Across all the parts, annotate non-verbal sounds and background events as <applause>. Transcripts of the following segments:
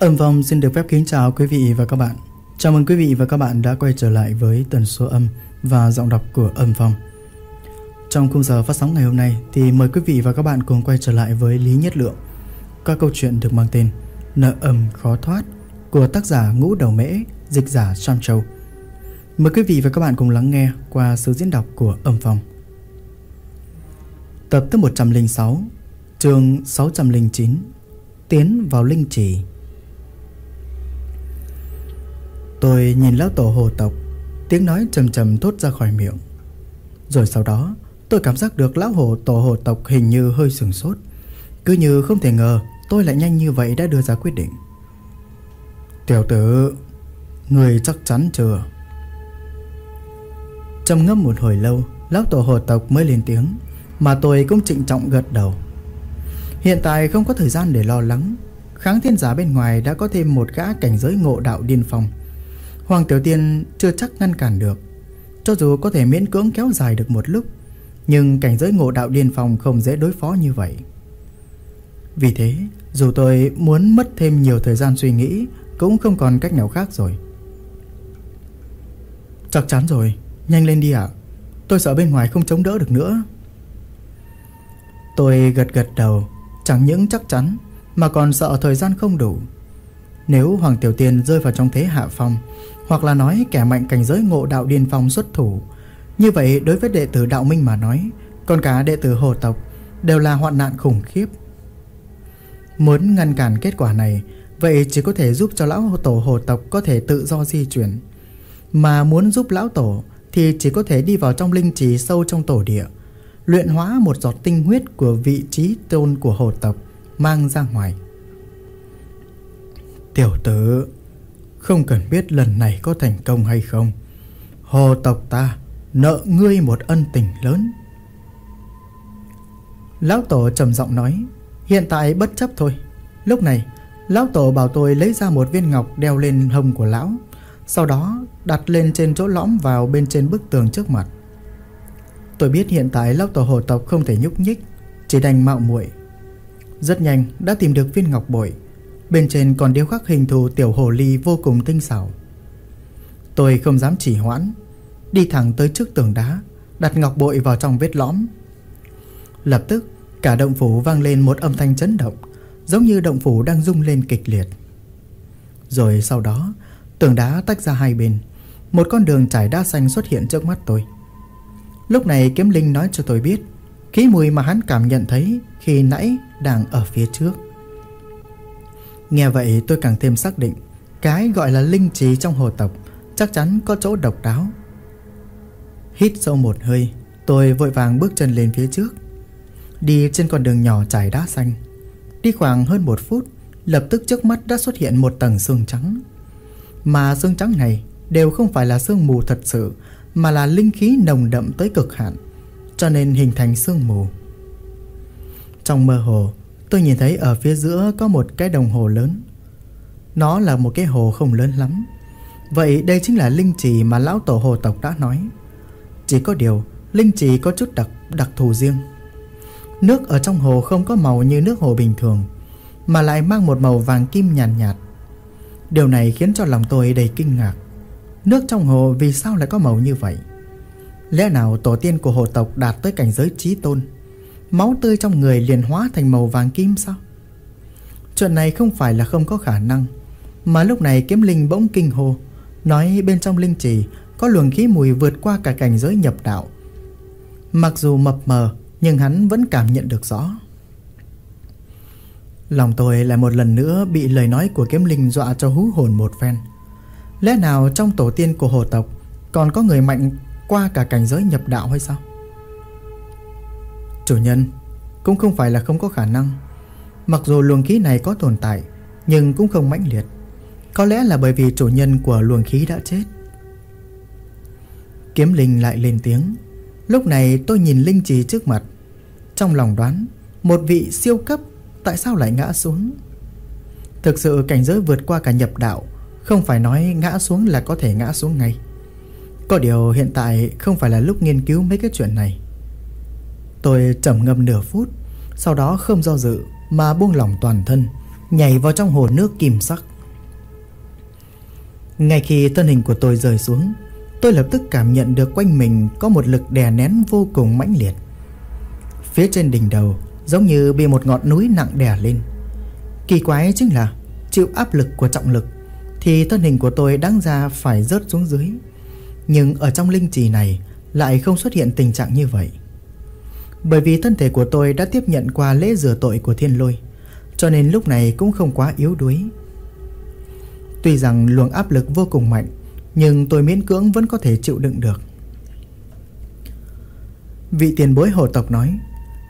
Âm Phong xin được phép kính chào quý vị và các bạn. Chào mừng quý vị và các bạn đã quay trở lại với tần số âm và giọng đọc của Âm Phong. Trong khung giờ phát sóng ngày hôm nay thì mời quý vị và các bạn cùng quay trở lại với Lý Nhất Lượng. Các câu chuyện được mang tên Nợ âm khó thoát của tác giả Ngũ Đầu Mễ, dịch giả Sam Châu. Mời quý vị và các bạn cùng lắng nghe qua sự diễn đọc của Âm Phong. Tập thứ 106, chương 609, Tiến vào linh trì. Tôi nhìn lão tổ hồ tộc, Tiếng nói trầm trầm thốt ra khỏi miệng. Rồi sau đó, Tôi cảm giác được lão hồ tổ hồ tộc hình như hơi sừng sốt. Cứ như không thể ngờ, Tôi lại nhanh như vậy đã đưa ra quyết định. Tiểu tử, Người chắc chắn chưa? Trầm ngâm một hồi lâu, Lão tổ hồ tộc mới lên tiếng, Mà tôi cũng trịnh trọng gật đầu. Hiện tại không có thời gian để lo lắng. Kháng thiên giả bên ngoài đã có thêm một gã cảnh giới ngộ đạo điên phong. Hoàng Tiểu Tiên chưa chắc ngăn cản được. Cho dù có thể miễn cưỡng kéo dài được một lúc, Nhưng cảnh giới ngộ đạo điên phòng không dễ đối phó như vậy. Vì thế, dù tôi muốn mất thêm nhiều thời gian suy nghĩ, Cũng không còn cách nào khác rồi. Chắc chắn rồi, Nhanh lên đi ạ. Tôi sợ bên ngoài không chống đỡ được nữa. Tôi gật gật đầu, Chẳng những chắc chắn, Mà còn sợ thời gian không đủ. Nếu Hoàng Tiểu Tiên rơi vào trong thế hạ phong hoặc là nói kẻ mạnh cảnh giới ngộ đạo điên phong xuất thủ. Như vậy, đối với đệ tử đạo minh mà nói Còn cả đệ tử hồ tộc Đều là hoạn nạn khủng khiếp. Muốn ngăn cản kết quả này, Vậy chỉ có thể giúp cho lão tổ hồ tộc Có thể tự do di chuyển. Mà muốn giúp lão tổ Thì chỉ có thể đi vào trong linh trì sâu trong tổ địa, Luyện hóa một giọt tinh huyết Của vị trí tôn của hồ tộc Mang ra ngoài. Tiểu tử không cần biết lần này có thành công hay không. Hồ tộc ta nợ ngươi một ân tình lớn. Lão Tổ trầm giọng nói, Hiện tại bất chấp thôi. Lúc này, Lão Tổ bảo tôi lấy ra một viên ngọc đeo lên hông của lão, Sau đó đặt lên trên chỗ lõm vào bên trên bức tường trước mặt. Tôi biết hiện tại Lão Tổ hồ tộc không thể nhúc nhích, Chỉ đành mạo muội. Rất nhanh, đã tìm được viên ngọc bội. Bên trên còn điêu khắc hình thù tiểu hồ ly vô cùng tinh xảo. Tôi không dám chỉ hoãn, Đi thẳng tới trước tường đá, Đặt ngọc bội vào trong vết lõm. Lập tức, Cả động phủ vang lên một âm thanh chấn động, Giống như động phủ đang rung lên kịch liệt. Rồi sau đó, Tường đá tách ra hai bên, Một con đường trải đá xanh xuất hiện trước mắt tôi. Lúc này kiếm linh nói cho tôi biết, Khí mùi mà hắn cảm nhận thấy Khi nãy đang ở phía trước. Nghe vậy tôi càng thêm xác định, Cái gọi là linh trí trong hồ tộc Chắc chắn có chỗ độc đáo. Hít sâu một hơi, Tôi vội vàng bước chân lên phía trước. Đi trên con đường nhỏ trải đá xanh. Đi khoảng hơn một phút, Lập tức trước mắt đã xuất hiện một tầng xương trắng. Mà xương trắng này Đều không phải là sương mù thật sự, Mà là linh khí nồng đậm tới cực hạn, Cho nên hình thành sương mù. Trong mơ hồ Tôi nhìn thấy ở phía giữa có một cái đồng hồ lớn. Nó là một cái hồ không lớn lắm. Vậy đây chính là linh trì mà lão tổ hồ tộc đã nói. Chỉ có điều Linh trì có chút đặc đặc thù riêng. Nước ở trong hồ không có màu như nước hồ bình thường Mà lại mang một màu vàng kim nhàn nhạt, nhạt Điều này khiến cho lòng tôi đầy kinh ngạc. Nước trong hồ vì sao lại có màu như vậy? Lẽ nào tổ tiên của hồ tộc đạt tới cảnh giới trí tôn? Máu tươi trong người liền hóa thành màu vàng kim sao? Chuyện này không phải là không có khả năng, Mà lúc này kiếm linh bỗng kinh hô, Nói bên trong linh trì Có luồng khí mùi vượt qua cả cảnh giới nhập đạo. Mặc dù mập mờ, Nhưng hắn vẫn cảm nhận được rõ. Lòng tôi lại một lần nữa Bị lời nói của kiếm linh dọa cho hú hồn một phen. Lẽ nào trong tổ tiên của hồ tộc Còn có người mạnh qua cả cảnh giới nhập đạo hay sao? Chủ nhân, Cũng không phải là không có khả năng. Mặc dù luồng khí này có tồn tại, Nhưng cũng không mãnh liệt. Có lẽ là bởi vì chủ nhân của luồng khí đã chết. Kiếm linh lại lên tiếng. Lúc này tôi nhìn linh trì trước mặt. Trong lòng đoán, Một vị siêu cấp Tại sao lại ngã xuống? Thực sự cảnh giới vượt qua cả nhập đạo, Không phải nói ngã xuống là có thể ngã xuống ngay. Có điều hiện tại không phải là lúc nghiên cứu mấy cái chuyện này. Tôi trầm ngâm nửa phút, Sau đó không do dự Mà buông lỏng toàn thân, Nhảy vào trong hồ nước kim sắc. Ngay khi thân hình của tôi rơi xuống, Tôi lập tức cảm nhận được quanh mình Có một lực đè nén vô cùng mãnh liệt. Phía trên đỉnh đầu Giống như bị một ngọn núi nặng đè lên. Kỳ quái chính là Chịu áp lực của trọng lực Thì thân hình của tôi đáng ra phải rớt xuống dưới. Nhưng ở trong linh trì này Lại không xuất hiện tình trạng như vậy. Bởi vì thân thể của tôi đã tiếp nhận qua lễ rửa tội của thiên lôi, Cho nên lúc này cũng không quá yếu đuối. Tuy rằng luồng áp lực vô cùng mạnh, Nhưng tôi miễn cưỡng vẫn có thể chịu đựng được. Vị tiền bối hồ tộc nói,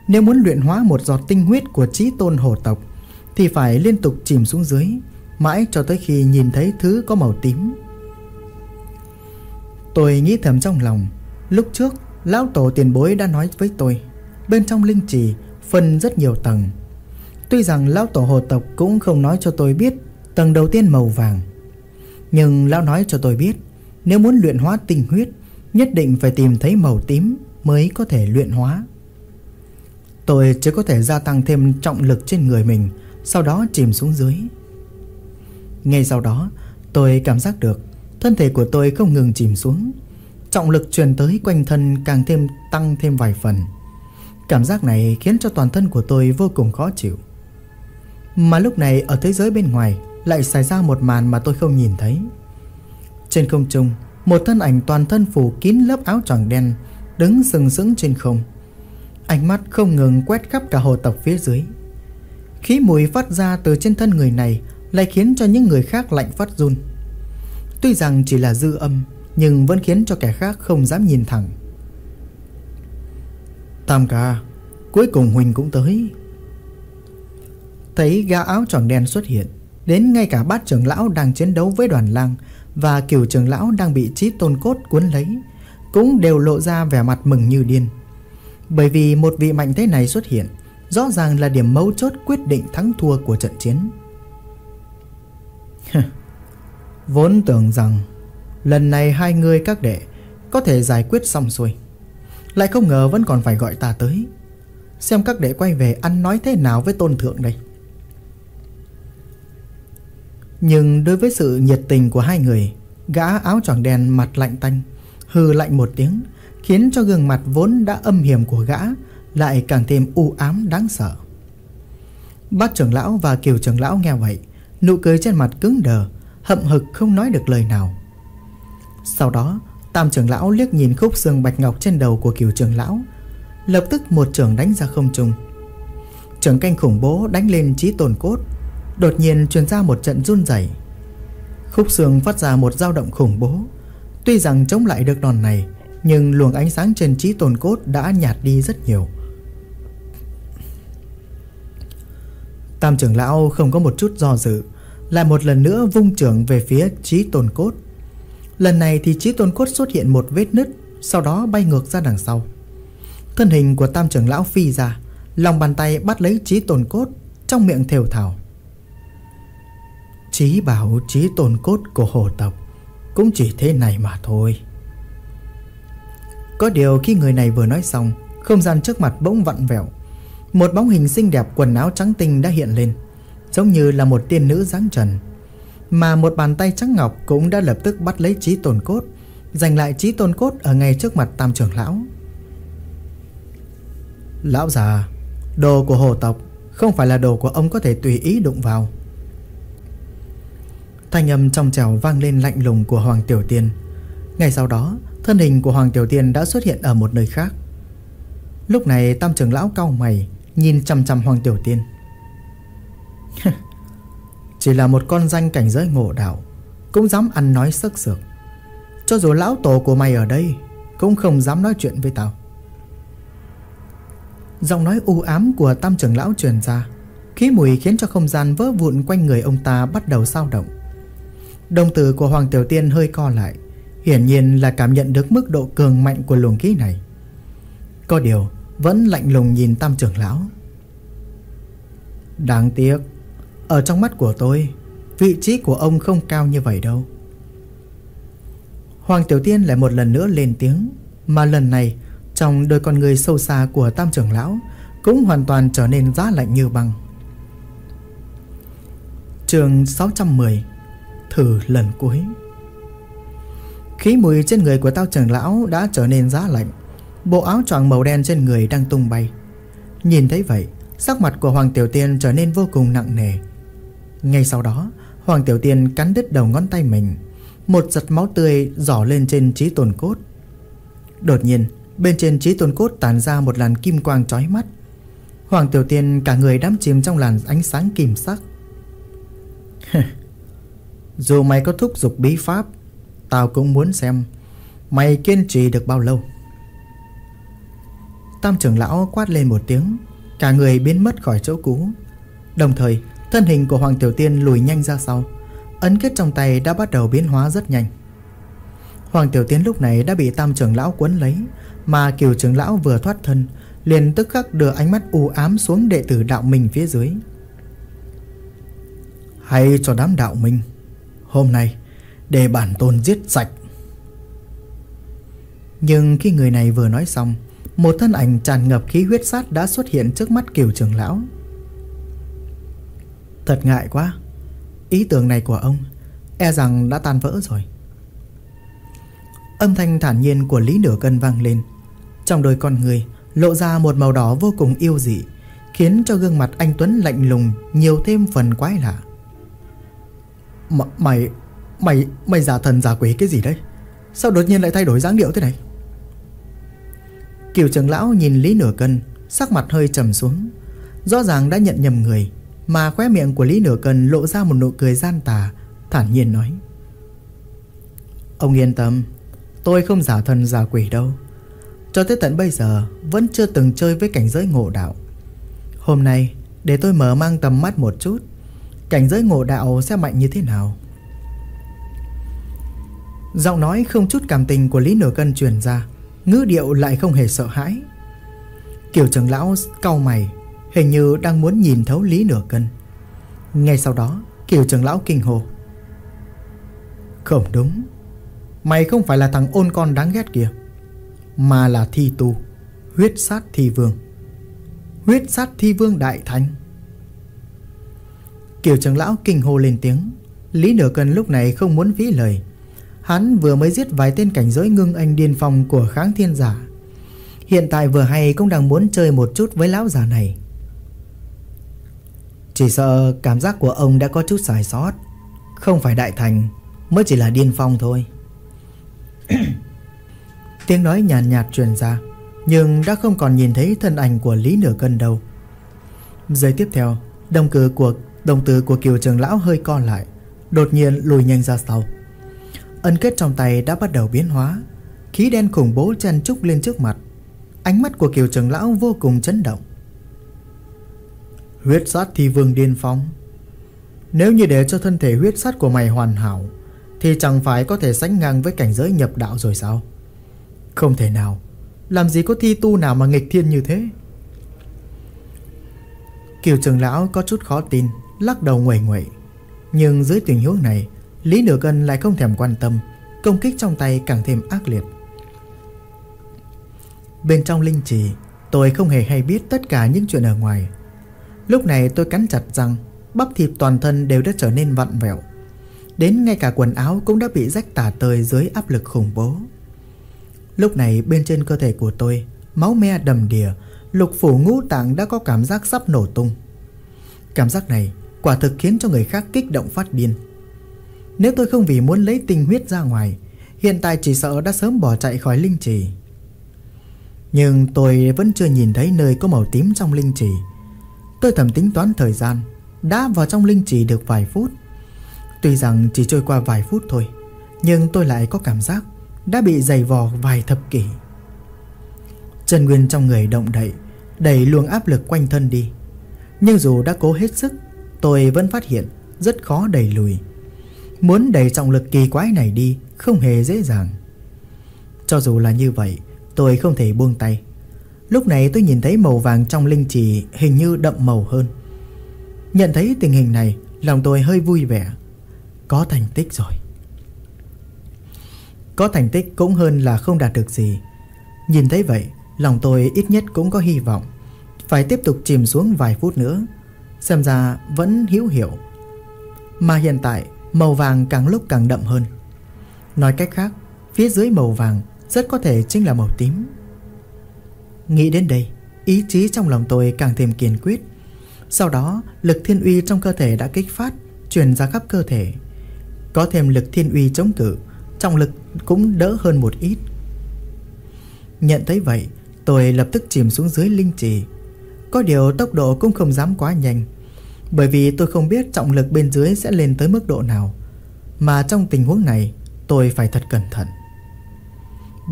Nếu muốn luyện hóa một giọt tinh huyết của trí tôn hồ tộc, Thì phải liên tục chìm xuống dưới, Mãi cho tới khi nhìn thấy thứ có màu tím. Tôi nghĩ thầm trong lòng, Lúc trước, Lão tổ tiền bối đã nói với tôi Bên trong linh trì phân rất nhiều tầng. Tuy rằng lão tổ hồ tộc cũng không nói cho tôi biết Tầng đầu tiên màu vàng. Nhưng lão nói cho tôi biết, Nếu muốn luyện hóa tinh huyết, Nhất định phải tìm thấy màu tím Mới có thể luyện hóa. Tôi chỉ có thể gia tăng thêm trọng lực trên người mình, Sau đó chìm xuống dưới. Ngay sau đó, Tôi cảm giác được Thân thể của tôi không ngừng chìm xuống. Trọng lực truyền tới quanh thân càng thêm tăng thêm vài phần. Cảm giác này khiến cho toàn thân của tôi vô cùng khó chịu. Mà lúc này ở thế giới bên ngoài Lại xảy ra một màn mà tôi không nhìn thấy. Trên không trung, Một thân ảnh toàn thân phủ kín lớp áo choàng đen Đứng sừng sững trên không. Ánh mắt không ngừng quét khắp cả hồ tộc phía dưới. Khí mùi phát ra từ trên thân người này Lại khiến cho những người khác lạnh phát run. Tuy rằng chỉ là dư âm, Nhưng vẫn khiến cho kẻ khác không dám nhìn thẳng. Tam ca, Cuối cùng Huỳnh cũng tới. Thấy gã áo tròn đen xuất hiện, Đến ngay cả bát trưởng lão đang chiến đấu với đoàn lang Và cửu trưởng lão đang bị trí tôn cốt cuốn lấy, Cũng đều lộ ra vẻ mặt mừng như điên. Bởi vì một vị mạnh thế này xuất hiện, Rõ ràng là điểm mấu chốt quyết định thắng thua của trận chiến. Vốn tưởng rằng Lần này hai người các đệ Có thể giải quyết xong xuôi. Lại không ngờ vẫn còn phải gọi ta tới. Xem các đệ quay về ăn nói thế nào với tôn thượng đây. Nhưng đối với sự nhiệt tình của hai người Gã áo choàng đen mặt lạnh tanh Hừ lạnh một tiếng Khiến cho gương mặt vốn đã âm hiểm của gã Lại càng thêm u ám đáng sợ. Bác trưởng lão và kiều trưởng lão nghe vậy Nụ cười trên mặt cứng đờ hậm hực không nói được lời nào. Sau đó, Tam trưởng lão liếc nhìn khúc xương bạch ngọc trên đầu của Kiều trưởng lão, lập tức một trường đánh ra không trung. Trường canh khủng bố đánh lên trí tồn cốt, đột nhiên truyền ra một trận run rẩy. Khúc xương phát ra một dao động khủng bố, tuy rằng chống lại được đòn này, nhưng luồng ánh sáng trên trí tồn cốt đã nhạt đi rất nhiều. Tam trưởng lão không có một chút do dự, lại một lần nữa vung trưởng về phía trí tồn cốt. Lần này thì trí tôn cốt xuất hiện một vết nứt, sau đó bay ngược ra đằng sau. Thân hình của tam trưởng lão phi ra, lòng bàn tay bắt lấy trí tôn cốt, trong miệng thều thào. Trí bảo trí tôn cốt của hồ tộc cũng chỉ thế này mà thôi. Có điều khi người này vừa nói xong, không gian trước mặt bỗng vặn vẹo. Một bóng hình xinh đẹp quần áo trắng tinh đã hiện lên giống như là một tiên nữ dáng trần. Mà một bàn tay trắng ngọc cũng đã lập tức bắt lấy trí tồn cốt, giành lại trí tồn cốt ở ngay trước mặt tam trưởng lão. Lão già, đồ của hồ tộc không phải là đồ của ông có thể tùy ý đụng vào. Thanh âm trong trèo vang lên lạnh lùng của Hoàng Tiểu Tiên. Ngay sau đó, thân hình của Hoàng Tiểu Tiên đã xuất hiện ở một nơi khác. Lúc này tam trưởng lão cau mày, nhìn chăm chăm Hoàng Tiểu Tiên. <laughs> Chỉ là một con danh cảnh giới ngộ đạo, Cũng dám ăn nói sức sược. Cho dù lão tổ của mày ở đây, Cũng không dám nói chuyện với tao. Giọng nói u ám của tam trưởng lão truyền ra, Khí mùi khiến cho không gian vỡ vụn quanh người ông ta bắt đầu sao động. Đồng tử của Hoàng Tiểu Tiên hơi co lại, Hiển nhiên là cảm nhận được mức độ cường mạnh của luồng khí này. Có điều, Vẫn lạnh lùng nhìn tam trưởng lão. Đáng tiếc ở trong mắt của tôi, Vị trí của ông không cao như vậy đâu. Hoàng Tiểu Tiên lại một lần nữa lên tiếng, Mà lần này, Trong đôi con người sâu xa của Tam trưởng lão, Cũng hoàn toàn trở nên giá lạnh như băng. Trường 610 Thử lần cuối. Khí mùi trên người của tao trưởng lão đã trở nên giá lạnh. Bộ áo choàng màu đen trên người đang tung bay. Nhìn thấy vậy, Sắc mặt của Hoàng Tiểu Tiên trở nên vô cùng nặng nề. Ngay sau đó, Hoàng Tiểu Tiên cắn đứt đầu ngón tay mình. Một giật máu tươi rỏ lên trên trí tồn cốt. Đột nhiên, Bên trên trí tồn cốt tàn ra một làn kim quang chói mắt. Hoàng Tiểu Tiên cả người đắm chìm trong làn ánh sáng kim sắc. <laughs> Dù mày có thúc giục bí pháp, Tao cũng muốn xem Mày kiên trì được bao lâu. Tam trưởng lão quát lên một tiếng, Cả người biến mất khỏi chỗ cũ. Đồng thời thân hình của Hoàng Tiểu Tiên lùi nhanh ra sau. Ấn kết trong tay đã bắt đầu biến hóa rất nhanh. Hoàng Tiểu Tiên lúc này đã bị tam trưởng lão quấn lấy, Mà kiều trưởng lão vừa thoát thân, liền tức khắc đưa ánh mắt u ám xuống đệ tử đạo minh phía dưới. Hay cho đám đạo minh, Hôm nay để bản tôn giết sạch. Nhưng khi người này vừa nói xong, Một thân ảnh tràn ngập khí huyết sát đã xuất hiện trước mắt kiều trưởng lão. Thật ngại quá. Ý tưởng này của ông E rằng đã tan vỡ rồi. Âm thanh thản nhiên của Lý Nửa Cân vang lên. Trong đôi con người, Lộ ra một màu đỏ vô cùng yêu dị, Khiến cho gương mặt anh Tuấn lạnh lùng Nhiều thêm phần quái lạ. M, Mày Mày Mày giả thần giả quỷ cái gì đấy? Sao đột nhiên lại thay đổi dáng điệu thế này? Kiều trưởng lão nhìn Lý Nửa Cân, Sắc mặt hơi trầm xuống, Rõ ràng đã nhận nhầm người. Mà khóe miệng của Lý Nửa Cân lộ ra một nụ cười gian tà, Thản nhiên nói. Ông yên tâm, Tôi không giả thần giả quỷ đâu. Cho tới tận bây giờ, Vẫn chưa từng chơi với cảnh giới ngộ đạo. Hôm nay, Để tôi mở mang tầm mắt một chút, Cảnh giới ngộ đạo sẽ mạnh như thế nào? Giọng nói không chút cảm tình của Lý Nửa Cân truyền ra, Ngữ điệu lại không hề sợ hãi. Kiểu trưởng lão cau mày Hình như đang muốn nhìn thấu Lý Nửa Cân. Ngay sau đó, Kiều trưởng lão kinh hồ Không đúng. Mày không phải là thằng ôn con đáng ghét kìa, Mà là thi tu, Huyết sát thi vương. Huyết sát thi vương đại thánh. Kiều trưởng lão kinh hô lên tiếng. Lý Nửa Cân lúc này không muốn vĩ lời. Hắn vừa mới giết vài tên cảnh giới ngưng anh điên phong của kháng thiên giả. Hiện tại vừa hay cũng đang muốn chơi một chút với lão già này. Chỉ sợ cảm giác của ông đã có chút sai sót. Không phải đại thành Mới chỉ là điên phong thôi. <coughs> Tiếng nói nhàn nhạt, nhạt truyền ra Nhưng đã không còn nhìn thấy thân ảnh của Lý Nửa Cân đâu. Giây tiếp theo Đồng cử của đồng tử của kiều trường lão hơi co lại Đột nhiên lùi nhanh ra sau. Ân kết trong tay đã bắt đầu biến hóa Khí đen khủng bố chen trúc lên trước mặt. Ánh mắt của kiều trường lão vô cùng chấn động Huyết sát thi vương điên phong Nếu như để cho thân thể huyết sát của mày hoàn hảo, Thì chẳng phải có thể sánh ngang với cảnh giới nhập đạo rồi sao? Không thể nào. Làm gì có thi tu nào mà nghịch thiên như thế? Kiều trường lão có chút khó tin, Lắc đầu nguẩy nguẩy. Nhưng dưới tình huống này, Lý Nửa Cân lại không thèm quan tâm, Công kích trong tay càng thêm ác liệt. Bên trong linh trì, Tôi không hề hay biết tất cả những chuyện ở ngoài. Lúc này tôi cắn chặt răng, Bắp thịt toàn thân đều đã trở nên vặn vẹo. Đến ngay cả quần áo cũng đã bị rách tả tơi dưới áp lực khủng bố. Lúc này bên trên cơ thể của tôi, Máu me đầm đìa, Lục phủ ngũ tạng đã có cảm giác sắp nổ tung. Cảm giác này quả thực khiến cho người khác kích động phát điên. Nếu tôi không vì muốn lấy tinh huyết ra ngoài, Hiện tại chỉ sợ đã sớm bỏ chạy khỏi linh trì. Nhưng tôi vẫn chưa nhìn thấy nơi có màu tím trong linh trì. Tôi thầm tính toán thời gian, Đã vào trong linh trì được vài phút. Tuy rằng chỉ trôi qua vài phút thôi, Nhưng tôi lại có cảm giác Đã bị dày vò vài thập kỷ. Chân nguyên trong người động đậy, Đẩy luồng áp lực quanh thân đi. Nhưng dù đã cố hết sức, Tôi vẫn phát hiện Rất khó đẩy lùi. Muốn đẩy trọng lực kỳ quái này đi Không hề dễ dàng. Cho dù là như vậy, Tôi không thể buông tay. Lúc này tôi nhìn thấy màu vàng trong linh trì Hình như đậm màu hơn. Nhận thấy tình hình này, Lòng tôi hơi vui vẻ. Có thành tích rồi. Có thành tích cũng hơn là không đạt được gì. Nhìn thấy vậy, Lòng tôi ít nhất cũng có hy vọng. Phải tiếp tục chìm xuống vài phút nữa, Xem ra vẫn hữu hiệu. Mà hiện tại, màu vàng càng lúc càng đậm hơn. Nói cách khác, Phía dưới màu vàng rất có thể chính là màu tím. Nghĩ đến đây, Ý chí trong lòng tôi càng thêm kiên quyết. Sau đó, lực thiên uy trong cơ thể đã kích phát, Truyền ra khắp cơ thể. Có thêm lực thiên uy chống cự, Trọng lực cũng đỡ hơn một ít. Nhận thấy vậy, Tôi lập tức chìm xuống dưới linh trì. Có điều tốc độ cũng không dám quá nhanh, Bởi vì tôi không biết trọng lực bên dưới sẽ lên tới mức độ nào. Mà trong tình huống này, Tôi phải thật cẩn thận.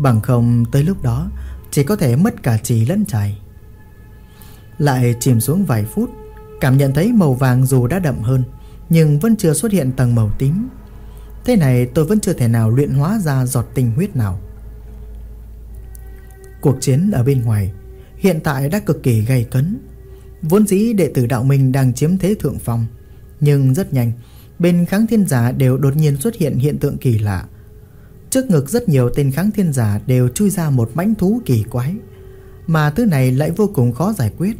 Bằng không, tới lúc đó chỉ có thể mất cả trì lẫn chảy Lại chìm xuống vài phút, Cảm nhận thấy màu vàng dù đã đậm hơn, Nhưng vẫn chưa xuất hiện tầng màu tím. Thế này tôi vẫn chưa thể nào luyện hóa ra giọt tinh huyết nào. Cuộc chiến ở bên ngoài Hiện tại đã cực kỳ gay cấn. Vốn dĩ đệ tử đạo minh đang chiếm thế thượng phong, Nhưng rất nhanh, Bên kháng thiên giả đều đột nhiên xuất hiện hiện tượng kỳ lạ. Trước ngực rất nhiều tên kháng thiên giả đều chui ra một mãnh thú kỳ quái, Mà thứ này lại vô cùng khó giải quyết.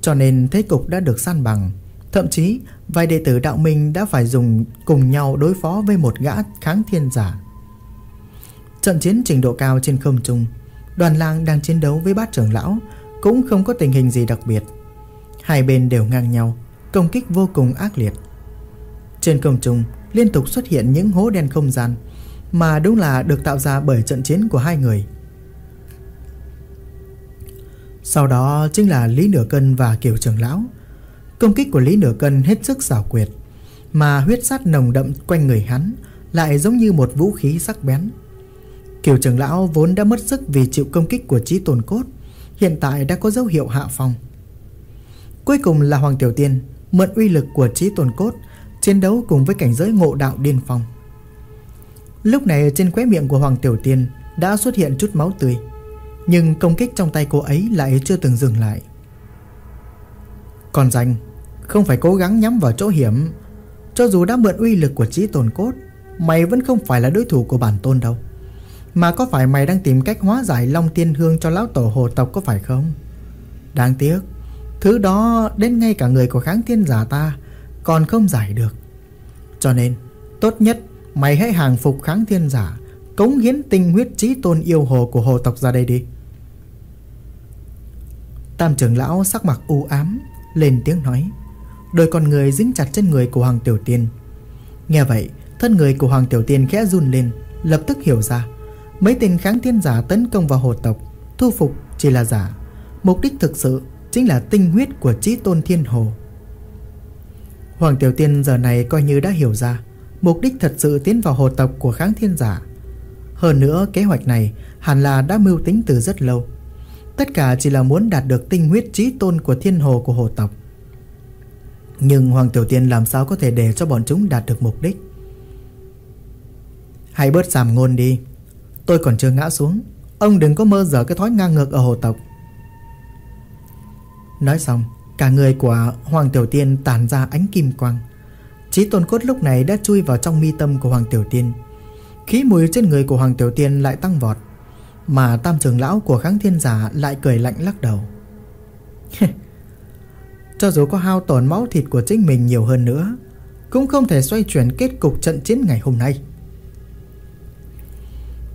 Cho nên thế cục đã được san bằng, Thậm chí vài đệ tử đạo minh đã phải dùng cùng nhau đối phó với một gã kháng thiên giả. Trận chiến trình độ cao trên không trung, Đoàn lang đang chiến đấu với bát trưởng lão Cũng không có tình hình gì đặc biệt. Hai bên đều ngang nhau, Công kích vô cùng ác liệt. Trên không trung liên tục xuất hiện những hố đen không gian mà đúng là được tạo ra bởi trận chiến của hai người. Sau đó chính là Lý Nửa Cân và Kiều Trưởng Lão. Công kích của Lý Nửa Cân hết sức xảo quyệt, Mà huyết sát nồng đậm quanh người hắn Lại giống như một vũ khí sắc bén. Kiều trưởng lão vốn đã mất sức vì chịu công kích của trí tồn cốt, Hiện tại đã có dấu hiệu hạ phong. Cuối cùng là Hoàng Tiểu Tiên Mượn uy lực của trí tồn cốt Chiến đấu cùng với cảnh giới ngộ đạo điên phong. Lúc này trên khóe miệng của Hoàng Tiểu Tiên Đã xuất hiện chút máu tươi, Nhưng công kích trong tay cô ấy lại chưa từng dừng lại. Còn danh Không phải cố gắng nhắm vào chỗ hiểm, Cho dù đã mượn uy lực của trí tồn cốt, Mày vẫn không phải là đối thủ của bản tôn đâu. Mà có phải mày đang tìm cách hóa giải Long Tiên Hương cho lão tổ hồ tộc có phải không? Đáng tiếc, Thứ đó đến ngay cả người của kháng thiên giả ta Còn không giải được. Cho nên, Tốt nhất mày hãy hàng phục kháng thiên giả, Cống hiến tinh huyết trí tôn yêu hồ của hồ tộc ra đây đi. Tam trưởng lão sắc mặt u ám, Lên tiếng nói, Đôi con người dính chặt trên người của Hoàng Tiểu Tiên. Nghe vậy, Thân người của Hoàng Tiểu Tiên khẽ run lên, Lập tức hiểu ra, Mấy tên kháng thiên giả tấn công vào hồ tộc, Thu phục chỉ là giả. Mục đích thực sự chính là tinh huyết của trí tôn thiên hồ. Hoàng Tiểu Tiên giờ này coi như đã hiểu ra Mục đích thật sự tiến vào hồ tộc của kháng thiên giả. Hơn nữa, kế hoạch này hẳn là đã mưu tính từ rất lâu. Tất cả chỉ là muốn đạt được tinh huyết trí tôn của thiên hồ của hồ tộc. Nhưng Hoàng Tiểu Tiên làm sao có thể để cho bọn chúng đạt được mục đích? Hãy bớt giảm ngôn đi. Tôi còn chưa ngã xuống. Ông đừng có mơ dở cái thói ngang ngược ở hồ tộc. Nói xong, Cả người của Hoàng Tiểu Tiên tàn ra ánh kim quang. Chí tôn cốt lúc này đã chui vào trong mi tâm của Hoàng Tiểu Tiên. Khí mùi trên người của Hoàng Tiểu Tiên lại tăng vọt, Mà tam trưởng lão của kháng thiên giả lại cười lạnh lắc đầu. <laughs> Cho dù có hao tổn máu thịt của chính mình nhiều hơn nữa, Cũng không thể xoay chuyển kết cục trận chiến ngày hôm nay.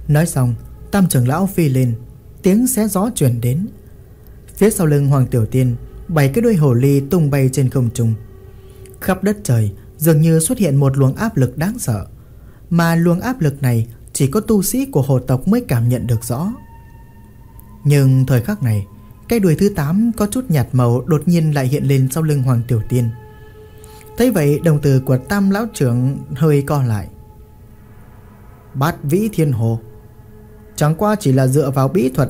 Nói xong, Tam trưởng lão phi lên, Tiếng xé gió truyền đến. Phía sau lưng Hoàng Tiểu Tiên Bảy cái đuôi hồ ly tung bay trên không trung. Khắp đất trời Dường như xuất hiện một luồng áp lực đáng sợ. Mà luồng áp lực này Chỉ có tu sĩ của hồ tộc mới cảm nhận được rõ. Nhưng thời khắc này, Cái đuôi thứ 8 có chút nhạt màu Đột nhiên lại hiện lên sau lưng Hoàng Tiểu Tiên. Thấy vậy, đồng tử của Tam Lão Trưởng hơi co lại. Bát vĩ thiên hồ, Chẳng qua chỉ là dựa vào bí thuật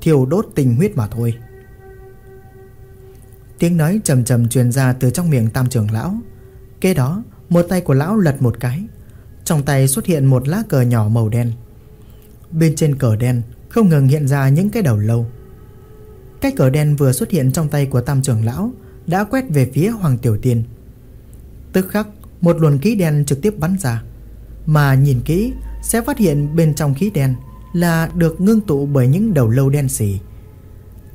Thiêu đốt tình huyết mà thôi. Tiếng nói trầm trầm truyền ra từ trong miệng tam trưởng lão. Kế đó Một tay của lão lật một cái Trong tay xuất hiện một lá cờ nhỏ màu đen Bên trên cờ đen Không ngừng hiện ra những cái đầu lâu Cái cờ đen vừa xuất hiện trong tay của tam trưởng lão Đã quét về phía Hoàng Tiểu Tiên Tức khắc Một luồng khí đen trực tiếp bắn ra Mà nhìn kỹ Sẽ phát hiện bên trong khí đen là được ngưng tụ bởi những đầu lâu đen xì.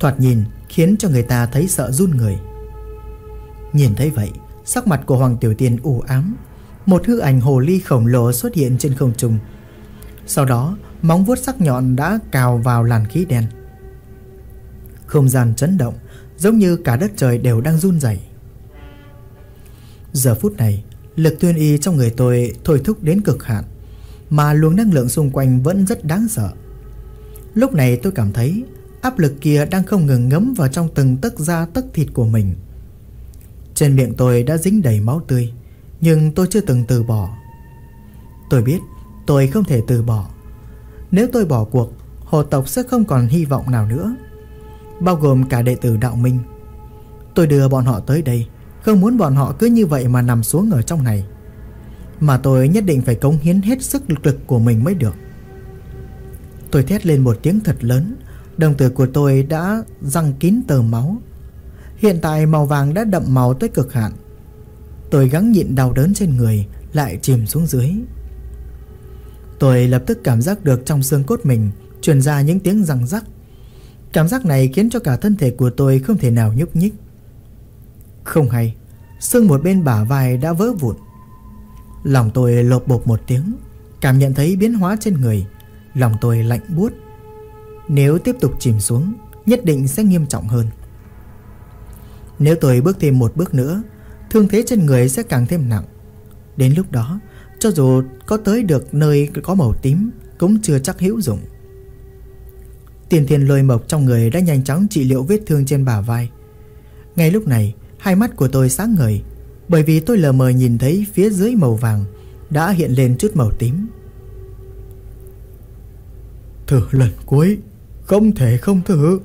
Thoạt nhìn khiến cho người ta thấy sợ run người. Nhìn thấy vậy, Sắc mặt của Hoàng Tiểu Tiên u ám. Một hư ảnh hồ ly khổng lồ xuất hiện trên không trung. Sau đó, Móng vuốt sắc nhọn đã cào vào làn khí đen. Không gian chấn động, Giống như cả đất trời đều đang run rẩy. Giờ phút này, Lực tuyên y trong người tôi thôi thúc đến cực hạn, Mà luồng năng lượng xung quanh vẫn rất đáng sợ. Lúc này tôi cảm thấy Áp lực kia đang không ngừng ngấm vào trong từng tấc da tấc thịt của mình. Trên miệng tôi đã dính đầy máu tươi, Nhưng tôi chưa từng từ bỏ. Tôi biết tôi không thể từ bỏ. Nếu tôi bỏ cuộc, Hồ tộc sẽ không còn hy vọng nào nữa, Bao gồm cả đệ tử đạo minh. Tôi đưa bọn họ tới đây, Không muốn bọn họ cứ như vậy mà nằm xuống ở trong này. Mà tôi nhất định phải cống hiến hết sức lực lực của mình mới được. Tôi thét lên một tiếng thật lớn, Đồng tử của tôi đã răng kín tờ máu. Hiện tại màu vàng đã đậm màu tới cực hạn. Tôi gắng nhịn đau đớn trên người, Lại chìm xuống dưới. Tôi lập tức cảm giác được trong xương cốt mình Truyền ra những tiếng răng rắc. Cảm giác này khiến cho cả thân thể của tôi không thể nào nhúc nhích. Không hay, Xương một bên bả vai đã vỡ vụn. Lòng tôi lột bột một tiếng, Cảm nhận thấy biến hóa trên người. Lòng tôi lạnh buốt. Nếu tiếp tục chìm xuống, Nhất định sẽ nghiêm trọng hơn. Nếu tôi bước thêm một bước nữa, Thương thế trên người sẽ càng thêm nặng. Đến lúc đó, Cho dù có tới được nơi có màu tím, Cũng chưa chắc hữu dụng. Tiền thiên lôi mộc trong người đã nhanh chóng trị liệu vết thương trên bả vai. Ngay lúc này, Hai mắt của tôi sáng ngời, Bởi vì tôi lờ mờ nhìn thấy phía dưới màu vàng Đã hiện lên chút màu tím. Thử lần cuối, Không thể không thử.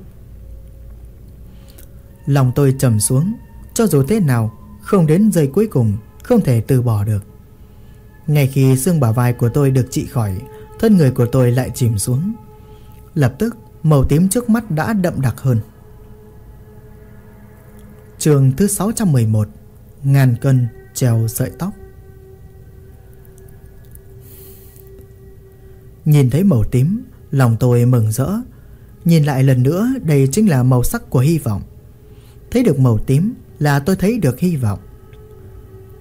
Lòng tôi trầm xuống, Cho dù thế nào, Không đến giây cuối cùng, Không thể từ bỏ được. Ngay khi xương bả vai của tôi được trị khỏi, Thân người của tôi lại chìm xuống. Lập tức, Màu tím trước mắt đã đậm đặc hơn. Trường thứ 611 Ngàn cân treo sợi tóc. Nhìn thấy màu tím, Lòng tôi mừng rỡ. Nhìn lại lần nữa, đây chính là màu sắc của hy vọng. Thấy được màu tím là tôi thấy được hy vọng.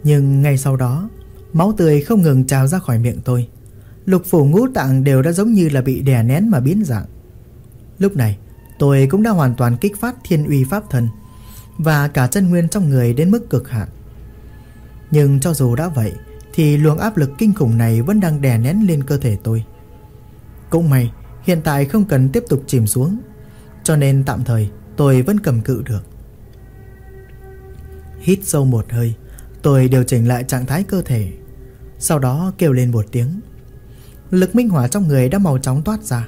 Nhưng ngay sau đó, Máu tươi không ngừng trào ra khỏi miệng tôi. Lục phủ ngũ tạng đều đã giống như là bị đè nén mà biến dạng. Lúc này, tôi cũng đã hoàn toàn kích phát thiên uy pháp thần Và cả chân nguyên trong người đến mức cực hạn. Nhưng cho dù đã vậy, Thì luồng áp lực kinh khủng này vẫn đang đè nén lên cơ thể tôi. Cũng may, hiện tại không cần tiếp tục chìm xuống, Cho nên tạm thời tôi vẫn cầm cự được. Hít sâu một hơi. Tôi điều chỉnh lại trạng thái cơ thể. Sau đó kêu lên một tiếng. Lực minh hỏa trong người đã màu chóng toát ra.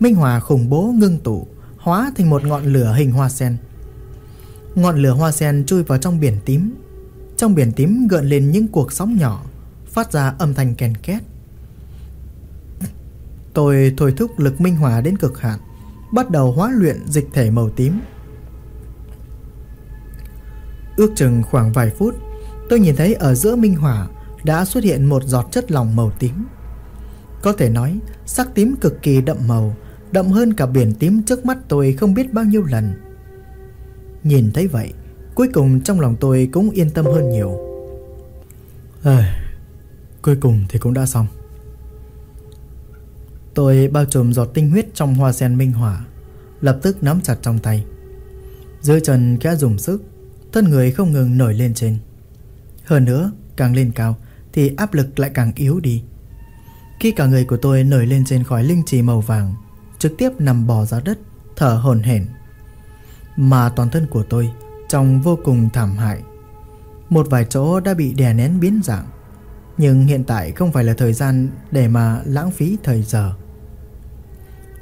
Minh hỏa khủng bố ngưng tụ, Hóa thành một ngọn lửa hình hoa sen. Ngọn lửa hoa sen chui vào trong biển tím. Trong biển tím gợn lên những cuộc sóng nhỏ, Phát ra âm thanh kèn két. Tôi thôi thúc lực minh hỏa đến cực hạn, Bắt đầu hóa luyện dịch thể màu tím. Ước chừng khoảng vài phút Tôi nhìn thấy ở giữa minh hỏa Đã xuất hiện một giọt chất lỏng màu tím. Có thể nói Sắc tím cực kỳ đậm màu Đậm hơn cả biển tím trước mắt tôi không biết bao nhiêu lần. Nhìn thấy vậy Cuối cùng trong lòng tôi cũng yên tâm hơn nhiều. À, Cuối cùng thì cũng đã xong. Tôi bao trùm giọt tinh huyết trong hoa sen minh hỏa Lập tức nắm chặt trong tay. Dưới chân khẽ dùng sức Thân người không ngừng nổi lên trên Hơn nữa càng lên cao Thì áp lực lại càng yếu đi Khi cả người của tôi nổi lên trên khỏi linh trì màu vàng trực tiếp nằm bò ra đất, thở hổn hển. Mà toàn thân của tôi trông vô cùng thảm hại. Một vài chỗ đã bị đè nén biến dạng, nhưng hiện tại không phải là thời gian để mà lãng phí thời giờ.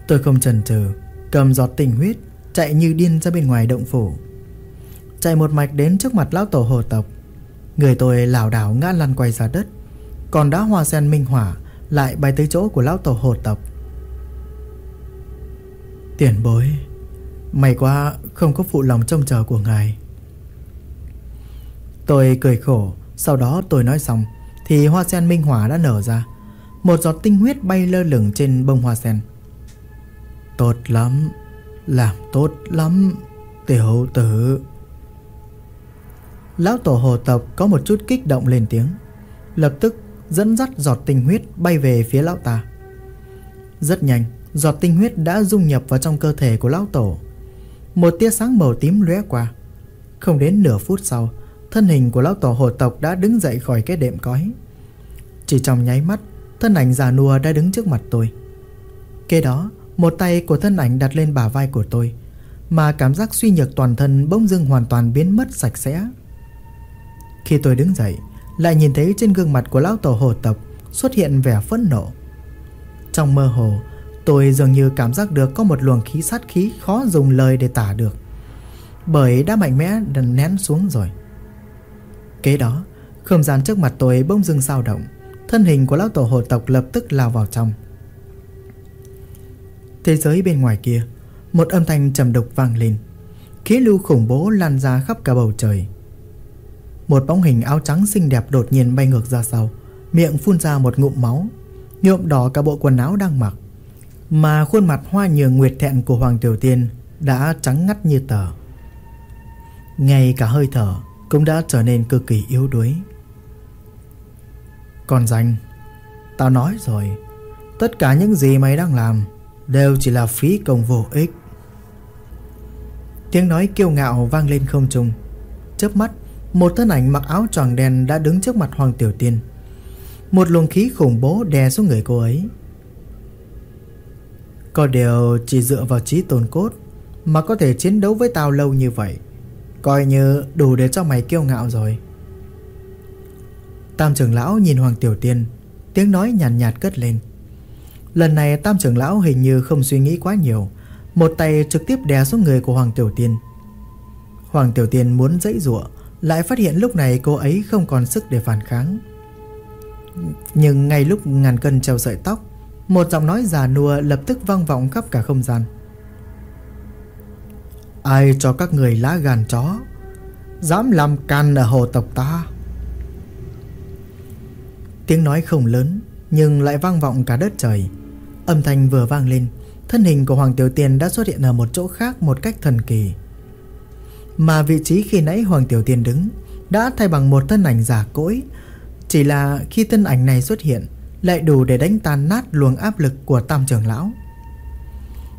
Tôi không chần chừ, cầm giọt tình huyết, chạy như điên ra bên ngoài động phủ. Chạy một mạch đến trước mặt lão tổ hồ tộc. Người tôi lảo đảo ngã lăn quay ra đất, còn đá hoa sen minh hỏa lại bay tới chỗ của lão tổ hồ tộc. Tiền bối May quá không có phụ lòng trông chờ của ngài. Tôi cười khổ Sau đó tôi nói xong Thì hoa sen minh hỏa đã nở ra. Một giọt tinh huyết bay lơ lửng trên bông hoa sen. Tốt lắm Làm tốt lắm Tiểu tử. Lão tổ hồ tộc có một chút kích động lên tiếng. Lập tức, dẫn dắt giọt tinh huyết bay về phía lão ta. Rất nhanh, Giọt tinh huyết đã dung nhập vào trong cơ thể của lão tổ. Một tia sáng màu tím lóe qua. Không đến nửa phút sau, Thân hình của lão tổ hồ tộc đã đứng dậy khỏi cái đệm cói. Chỉ trong nháy mắt, Thân ảnh già nua đã đứng trước mặt tôi. Kế đó, Một tay của thân ảnh đặt lên bả vai của tôi, Mà cảm giác suy nhược toàn thân bỗng dưng hoàn toàn biến mất sạch sẽ. Khi tôi đứng dậy, Lại nhìn thấy trên gương mặt của lão tổ hồ tộc Xuất hiện vẻ phẫn nộ. Trong mơ hồ, Tôi dường như cảm giác được có một luồng khí sát khí khó dùng lời để tả được, Bởi đã mạnh mẽ đần nén xuống rồi. Kế đó, Không gian trước mặt tôi bỗng dưng sao động, Thân hình của lão tổ hồ tộc lập tức lao vào trong. Thế giới bên ngoài kia, Một âm thanh trầm đục vang lên. Khí lưu khủng bố lan ra khắp cả bầu trời. Một bóng hình áo trắng xinh đẹp đột nhiên bay ngược ra sau. Miệng phun ra một ngụm máu. Nhuộm đỏ cả bộ quần áo đang mặc. Mà khuôn mặt hoa nhường nguyệt thẹn của Hoàng Tiểu Tiên Đã trắng ngắt như tờ. Ngay cả hơi thở Cũng đã trở nên cực kỳ yếu đuối. Còn danh, Tao nói rồi, Tất cả những gì mày đang làm Đều chỉ là phí công vô ích. Tiếng nói kiêu ngạo vang lên không trung. Chớp mắt một thân ảnh mặc áo tròn đen đã đứng trước mặt Hoàng Tiểu Tiên. Một luồng khí khủng bố đè xuống người cô ấy. Có điều chỉ dựa vào trí tồn cốt Mà có thể chiến đấu với tao lâu như vậy Coi như đủ để cho mày kiêu ngạo rồi. Tam trưởng lão nhìn Hoàng Tiểu Tiên Tiếng nói nhàn nhạt, nhạt cất lên. Lần này tam trưởng lão hình như không suy nghĩ quá nhiều Một tay trực tiếp đè xuống người của Hoàng Tiểu Tiên. Hoàng Tiểu Tiên muốn dãy giụa lại phát hiện lúc này cô ấy không còn sức để phản kháng. Nhưng ngay lúc ngàn cân treo sợi tóc, Một giọng nói già nua lập tức vang vọng khắp cả không gian. Ai cho các người lá gan chó? Dám làm can ở hồ tộc ta? Tiếng nói không lớn, Nhưng lại vang vọng cả đất trời. Âm thanh vừa vang lên, Thân hình của Hoàng Tiểu Tiên đã xuất hiện ở một chỗ khác một cách thần kỳ. Mà vị trí khi nãy Hoàng Tiểu Tiên đứng Đã thay bằng một thân ảnh giả cỗi. Chỉ là khi thân ảnh này xuất hiện, Lại đủ để đánh tan nát luồng áp lực của Tam trưởng lão.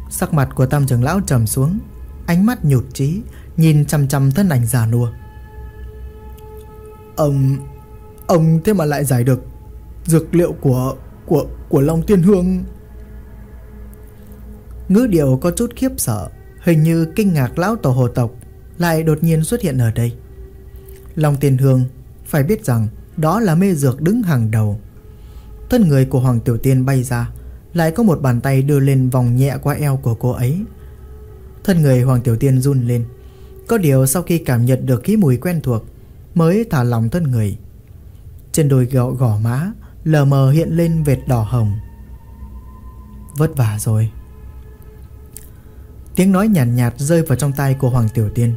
Sắc mặt của Tam trưởng lão trầm xuống, Ánh mắt nhụt chí, Nhìn chăm chăm thân ảnh giả nua. Ông Ông thế mà lại giải được Dược liệu của Của Của Long Tiên Hương? Ngữ điệu có chút khiếp sợ, Hình như kinh ngạc lão tổ hồ tộc lại đột nhiên xuất hiện ở đây. Long tiền hương Phải biết rằng đó là mê dược đứng hàng đầu. Thân người của Hoàng Tiểu Tiên bay ra Lại có một bàn tay đưa lên vòng nhẹ qua eo của cô ấy. Thân người Hoàng Tiểu Tiên run lên. Có điều sau khi cảm nhận được khí mùi quen thuộc Mới thả lòng thân người. Trên đôi gạo gỏ má Lờ mờ hiện lên vệt đỏ hồng. Vất vả rồi. Tiếng nói nhàn nhạt, nhạt rơi vào trong tay của Hoàng Tiểu Tiên.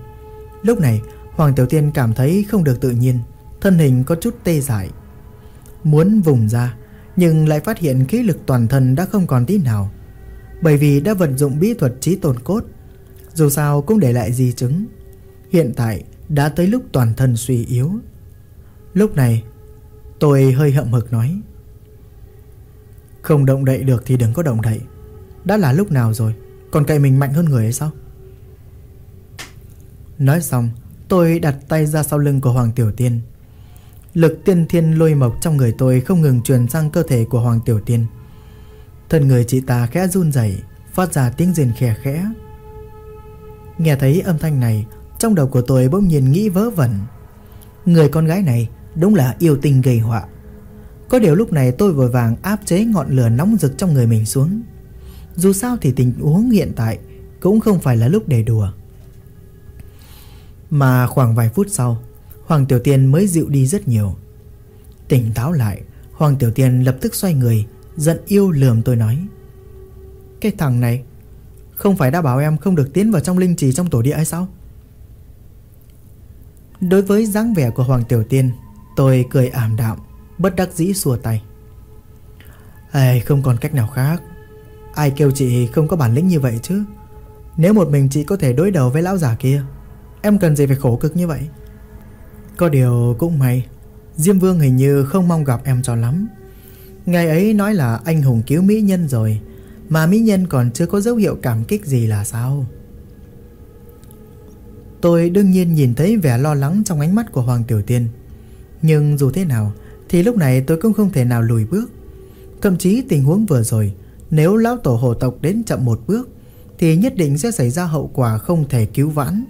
Lúc này, Hoàng Tiểu Tiên cảm thấy không được tự nhiên, Thân hình có chút tê dại. Muốn vùng ra, Nhưng lại phát hiện khí lực toàn thân đã không còn tí nào. Bởi vì đã vận dụng bí thuật trí tồn cốt, Dù sao cũng để lại di chứng. Hiện tại đã tới lúc toàn thân suy yếu. Lúc này, Tôi hơi hậm hực nói, Không động đậy được thì đừng có động đậy. Đã là lúc nào rồi? Còn cậy mình mạnh hơn người ấy sao? Nói xong, Tôi đặt tay ra sau lưng của Hoàng Tiểu Tiên. Lực tiên thiên lôi mộc trong người tôi Không ngừng truyền sang cơ thể của Hoàng Tiểu Tiên. Thân người chị ta khẽ run rẩy, Phát ra tiếng rền khẽ khẽ. Nghe thấy âm thanh này, Trong đầu của tôi bỗng nhiên nghĩ vớ vẩn. Người con gái này Đúng là yêu tình gây họa. Có điều lúc này tôi vội vàng áp chế ngọn lửa nóng rực trong người mình xuống. Dù sao thì tình huống hiện tại Cũng không phải là lúc để đùa. Mà khoảng vài phút sau Hoàng Tiểu Tiên mới dịu đi rất nhiều. Tỉnh táo lại Hoàng Tiểu Tiên lập tức xoay người Giận yêu lườm tôi nói Cái thằng này Không phải đã bảo em không được tiến vào trong linh trì trong tổ địa hay sao? Đối với dáng vẻ của Hoàng Tiểu Tiên Tôi cười ảm đạm Bất đắc dĩ xua tay. Ê, Không còn cách nào khác. Ai kêu chị không có bản lĩnh như vậy chứ? Nếu một mình chị có thể đối đầu với lão già kia Em cần gì phải khổ cực như vậy? Có điều cũng may, Diêm Vương hình như không mong gặp em cho lắm. Ngày ấy nói là anh hùng cứu mỹ nhân rồi, Mà mỹ nhân còn chưa có dấu hiệu cảm kích gì là sao? Tôi đương nhiên nhìn thấy vẻ lo lắng trong ánh mắt của Hoàng Tiểu Tiên. Nhưng dù thế nào, Thì lúc này tôi cũng không thể nào lùi bước. Thậm chí tình huống vừa rồi, Nếu lão tổ hồ tộc đến chậm một bước, Thì nhất định sẽ xảy ra hậu quả không thể cứu vãn.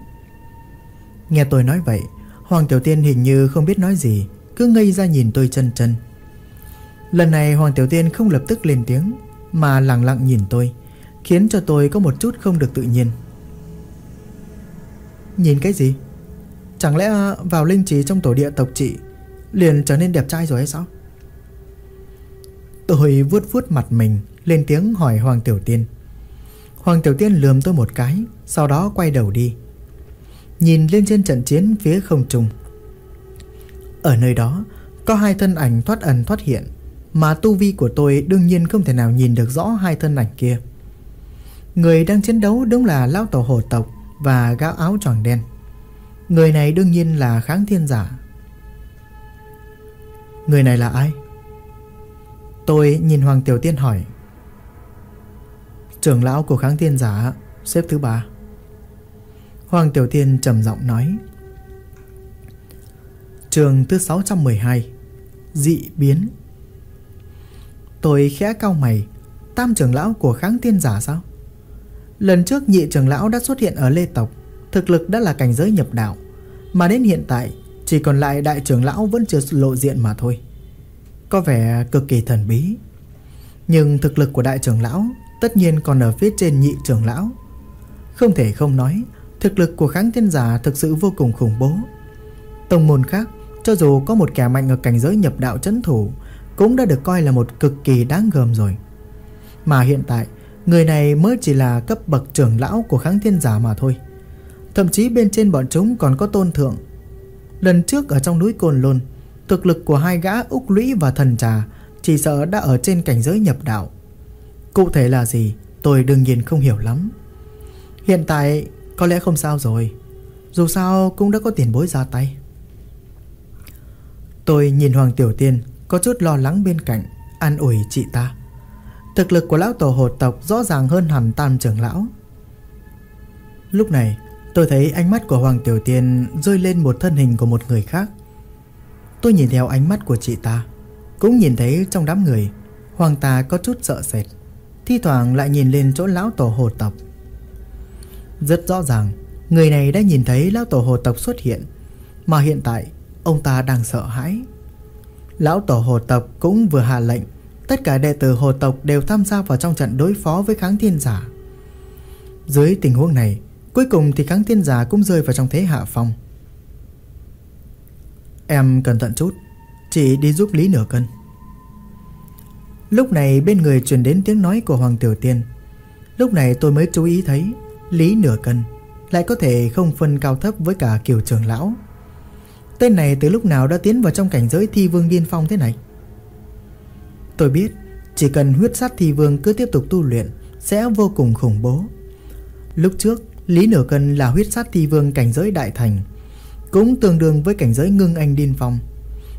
Nghe tôi nói vậy, Hoàng Tiểu Tiên hình như không biết nói gì, Cứ ngây ra nhìn tôi chân chân. Lần này Hoàng Tiểu Tiên không lập tức lên tiếng, Mà lặng lặng nhìn tôi, Khiến cho tôi có một chút không được tự nhiên. Nhìn cái gì? Chẳng lẽ à, vào linh trí trong tổ địa tộc trị Liền trở nên đẹp trai rồi hay sao? Tôi vuốt vuốt mặt mình, Lên tiếng hỏi Hoàng Tiểu Tiên. Hoàng Tiểu Tiên lườm tôi một cái, Sau đó quay đầu đi. Nhìn lên trên trận chiến phía không trung. Ở nơi đó, Có hai thân ảnh thoát ẩn thoát hiện, Mà tu vi của tôi đương nhiên không thể nào nhìn được rõ hai thân ảnh kia. Người đang chiến đấu đúng là Lão Tổ Hồ Tộc Và gã áo tròn đen. Người này đương nhiên là kháng thiên giả. Người này là ai? Tôi nhìn Hoàng Tiểu Tiên hỏi. Trưởng lão của kháng thiên giả, Xếp thứ ba. Hoàng Tiểu Thiên trầm giọng nói. Trường thứ 612 Dị biến. Tôi khẽ cao mày, Tam trưởng lão của kháng thiên giả sao? Lần trước nhị trưởng lão đã xuất hiện ở Lê Tộc, Thực lực đã là cảnh giới nhập đạo, Mà đến hiện tại, Chỉ còn lại đại trưởng lão vẫn chưa lộ diện mà thôi. Có vẻ cực kỳ thần bí. Nhưng thực lực của đại trưởng lão Tất nhiên còn ở phía trên nhị trưởng lão. Không thể không nói Thực lực của kháng thiên giả thực sự vô cùng khủng bố. Tông môn khác, Cho dù có một kẻ mạnh ở cảnh giới nhập đạo chấn thủ, Cũng đã được coi là một cực kỳ đáng gờm rồi. Mà hiện tại, Người này mới chỉ là cấp bậc trưởng lão của kháng thiên giả mà thôi. Thậm chí bên trên bọn chúng còn có tôn thượng. Lần trước ở trong núi Cồn Lôn, Thực lực của hai gã Úc Lũy và Thần Trà Chỉ sợ đã ở trên cảnh giới nhập đạo. Cụ thể là gì, Tôi đương nhiên không hiểu lắm. Hiện tại có lẽ không sao rồi. Dù sao cũng đã có tiền bối ra tay. Tôi nhìn Hoàng Tiểu Tiên, Có chút lo lắng bên cạnh, An ủi chị ta. Thực lực của lão tổ hồ tộc rõ ràng hơn hẳn tam trưởng lão. Lúc này, tôi thấy ánh mắt của Hoàng Tiểu Tiên Rơi lên một thân hình của một người khác. Tôi nhìn theo ánh mắt của chị ta, Cũng nhìn thấy trong đám người, Hoàng ta có chút sợ sệt. Thi thoảng lại nhìn lên chỗ lão tổ hồ tộc. Rất rõ ràng, Người này đã nhìn thấy lão tổ hồ tộc xuất hiện, Mà hiện tại Ông ta đang sợ hãi. Lão tổ hồ tộc cũng vừa hạ lệnh, Tất cả đệ tử hồ tộc đều tham gia vào trong trận đối phó với kháng thiên giả. Dưới tình huống này, Cuối cùng thì kháng thiên giả cũng rơi vào trong thế hạ phong. Em cẩn thận chút, Chị đi giúp Lý nửa cân. Lúc này bên người truyền đến tiếng nói của Hoàng Tiểu Tiên. Lúc này tôi mới chú ý thấy Lý nửa cân Lại có thể không phân cao thấp với cả kiều trưởng lão. Tên này từ lúc nào đã tiến vào trong cảnh giới thi vương điên phong thế này? Tôi biết, Chỉ cần huyết sát thi vương cứ tiếp tục tu luyện Sẽ vô cùng khủng bố. Lúc trước, Lý Nửa Cân là huyết sát thi vương cảnh giới đại thành, Cũng tương đương với cảnh giới ngưng anh điên phong.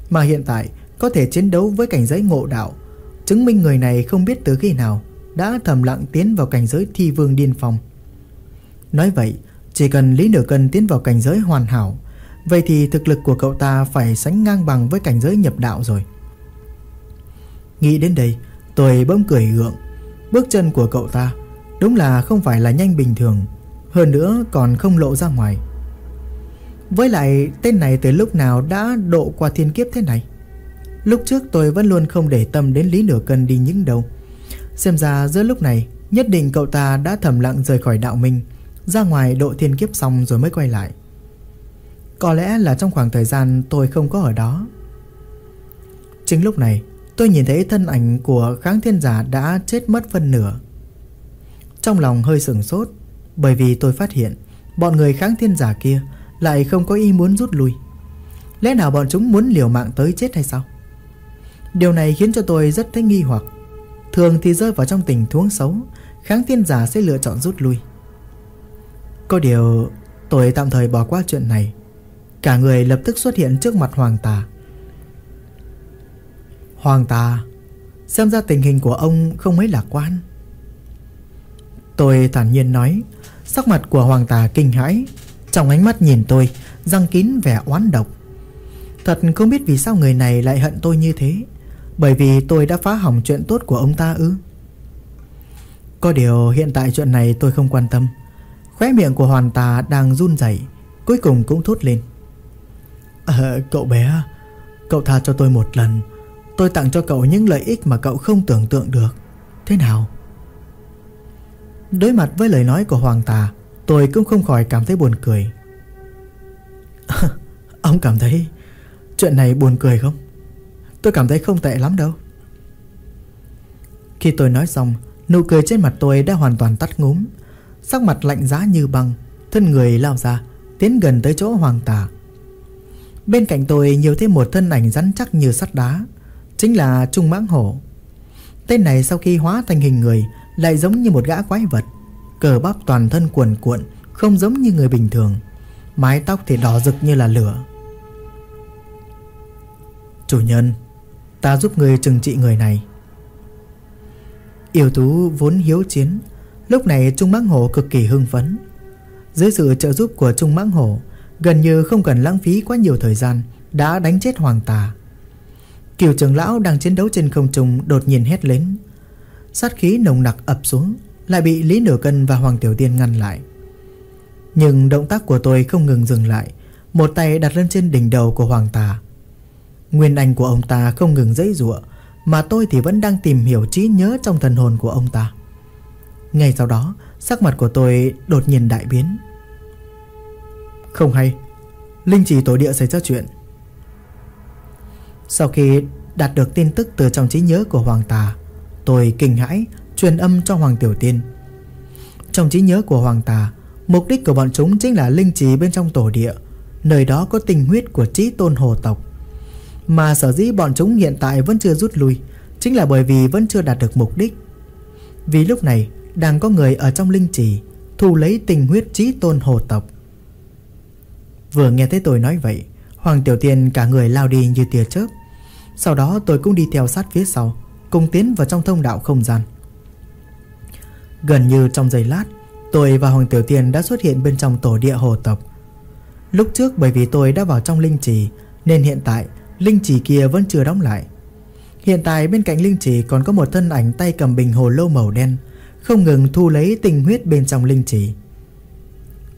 Mà hiện tại, Có thể chiến đấu với cảnh giới ngộ đạo, Chứng minh người này không biết từ khi nào Đã thầm lặng tiến vào cảnh giới thi vương điên phong. Nói vậy, Chỉ cần Lý Nửa Cân tiến vào cảnh giới hoàn hảo, Vậy thì thực lực của cậu ta phải sánh ngang bằng với cảnh giới nhập đạo rồi. Nghĩ đến đây, Tôi bỗng cười gượng. Bước chân của cậu ta Đúng là không phải là nhanh bình thường, Hơn nữa còn không lộ ra ngoài. Với lại, tên này từ lúc nào đã độ qua thiên kiếp thế này? Lúc trước tôi vẫn luôn không để tâm đến Lý Nửa Cân đi những đâu. Xem ra giữa lúc này, Nhất định cậu ta đã thầm lặng rời khỏi đạo minh ra ngoài độ thiên kiếp xong rồi mới quay lại. Có lẽ là trong khoảng thời gian tôi không có ở đó. Chính lúc này, Tôi nhìn thấy thân ảnh của kháng thiên giả đã chết mất phân nửa. Trong lòng hơi sửng sốt, Bởi vì tôi phát hiện Bọn người kháng thiên giả kia Lại không có ý muốn rút lui. Lẽ nào bọn chúng muốn liều mạng tới chết hay sao? Điều này khiến cho tôi rất thấy nghi hoặc. Thường thì rơi vào trong tình huống xấu, Kháng thiên giả sẽ lựa chọn rút lui. Có điều, tôi tạm thời bỏ qua chuyện này. Cả người lập tức xuất hiện trước mặt Hoàng Tà. Hoàng Tà, Xem ra tình hình của ông không mấy lạc quan. Tôi thản nhiên nói, Sắc mặt của Hoàng Tà kinh hãi, Trong ánh mắt nhìn tôi, Răng kín vẻ oán độc. Thật không biết vì sao người này lại hận tôi như thế, Bởi vì tôi đã phá hỏng chuyện tốt của ông ta ư? Có điều hiện tại chuyện này tôi không quan tâm. Khóe miệng của Hoàng Tà đang run rẩy Cuối cùng cũng thốt lên. À, Cậu bé Cậu tha cho tôi một lần. Tôi tặng cho cậu những lợi ích mà cậu không tưởng tượng được. Thế nào? Đối mặt với lời nói của Hoàng Tà Tôi cũng không khỏi cảm thấy buồn cười. <laughs> Ông cảm thấy Chuyện này buồn cười không? Tôi cảm thấy không tệ lắm đâu. Khi tôi nói xong Nụ cười trên mặt tôi đã hoàn toàn tắt ngúm. Sắc mặt lạnh giá như băng, Thân người lao ra, Tiến gần tới chỗ hoàng tà. Bên cạnh tôi nhiều thêm một thân ảnh rắn chắc như sắt đá, Chính là Trung Mãng Hổ. Tên này sau khi hóa thành hình người, Lại giống như một gã quái vật, Cờ bắp toàn thân cuồn cuộn, Không giống như người bình thường, Mái tóc thì đỏ rực như là lửa. Chủ nhân, Ta giúp người trừng trị người này. Yêu tú vốn hiếu chiến Lúc này Trung Mãng Hổ cực kỳ hưng phấn. Dưới sự trợ giúp của Trung Mãng Hổ, Gần như không cần lãng phí quá nhiều thời gian, Đã đánh chết Hoàng Tà. Kiều trưởng lão đang chiến đấu trên không trung Đột nhiên hét lớn Sát khí nồng nặc ập xuống, Lại bị Lý Nửa Cân và Hoàng Tiểu Tiên ngăn lại. Nhưng động tác của tôi không ngừng dừng lại, Một tay đặt lên trên đỉnh đầu của Hoàng Tà. Nguyên anh của ông ta không ngừng dãy rụa Mà tôi thì vẫn đang tìm hiểu trí nhớ trong thần hồn của ông ta. Ngay sau đó, Sắc mặt của tôi đột nhiên đại biến. Không hay, Linh trì tổ địa xảy ra chuyện. Sau khi đạt được tin tức từ trong trí nhớ của Hoàng Tà, Tôi kinh hãi truyền âm cho Hoàng Tiểu Tiên. Trong trí nhớ của Hoàng Tà, Mục đích của bọn chúng chính là linh trì bên trong tổ địa, Nơi đó có tình huyết của trí tôn hồ tộc. Mà sở dĩ bọn chúng hiện tại vẫn chưa rút lui, Chính là bởi vì vẫn chưa đạt được mục đích. Vì lúc này đang có người ở trong linh trì, Thu lấy tình huyết trí tôn hồ tộc. Vừa nghe thấy tôi nói vậy, Hoàng Tiểu Tiên cả người lao đi như tia chớp. Sau đó tôi cũng đi theo sát phía sau, Cùng tiến vào trong thông đạo không gian. Gần như trong giây lát, Tôi và Hoàng Tiểu Tiên đã xuất hiện bên trong tổ địa hồ tộc. Lúc trước bởi vì tôi đã vào trong linh trì, Nên hiện tại linh trì kia vẫn chưa đóng lại. Hiện tại bên cạnh linh trì còn có một thân ảnh tay cầm bình hồ lô màu đen không ngừng thu lấy tình huyết bên trong linh trì.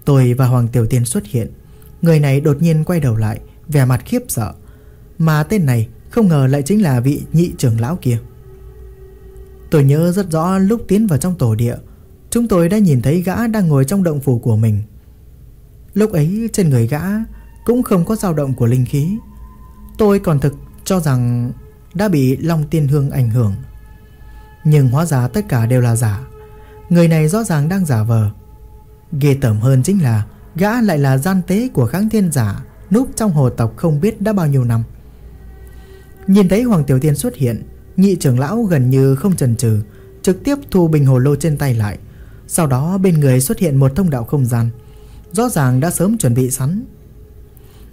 Tôi và Hoàng Tiểu Tiên xuất hiện. Người này đột nhiên quay đầu lại, Vẻ mặt khiếp sợ. Mà tên này không ngờ lại chính là vị nhị trưởng lão kia. Tôi nhớ rất rõ lúc tiến vào trong tổ địa, Chúng tôi đã nhìn thấy gã đang ngồi trong động phủ của mình. Lúc ấy trên người gã cũng không có dao động của linh khí. Tôi còn thực cho rằng đã bị Long Tiên Hương ảnh hưởng. Nhưng hóa ra tất cả đều là giả. Người này rõ ràng đang giả vờ. Ghê tởm hơn chính là Gã lại là gian tế của kháng thiên giả Núp trong hồ tộc không biết đã bao nhiêu năm. Nhìn thấy Hoàng Tiểu Tiên xuất hiện, Nhị trưởng lão gần như không chần chừ, Trực tiếp thu bình hồ lô trên tay lại. Sau đó bên người xuất hiện một thông đạo không gian, Rõ ràng đã sớm chuẩn bị sẵn.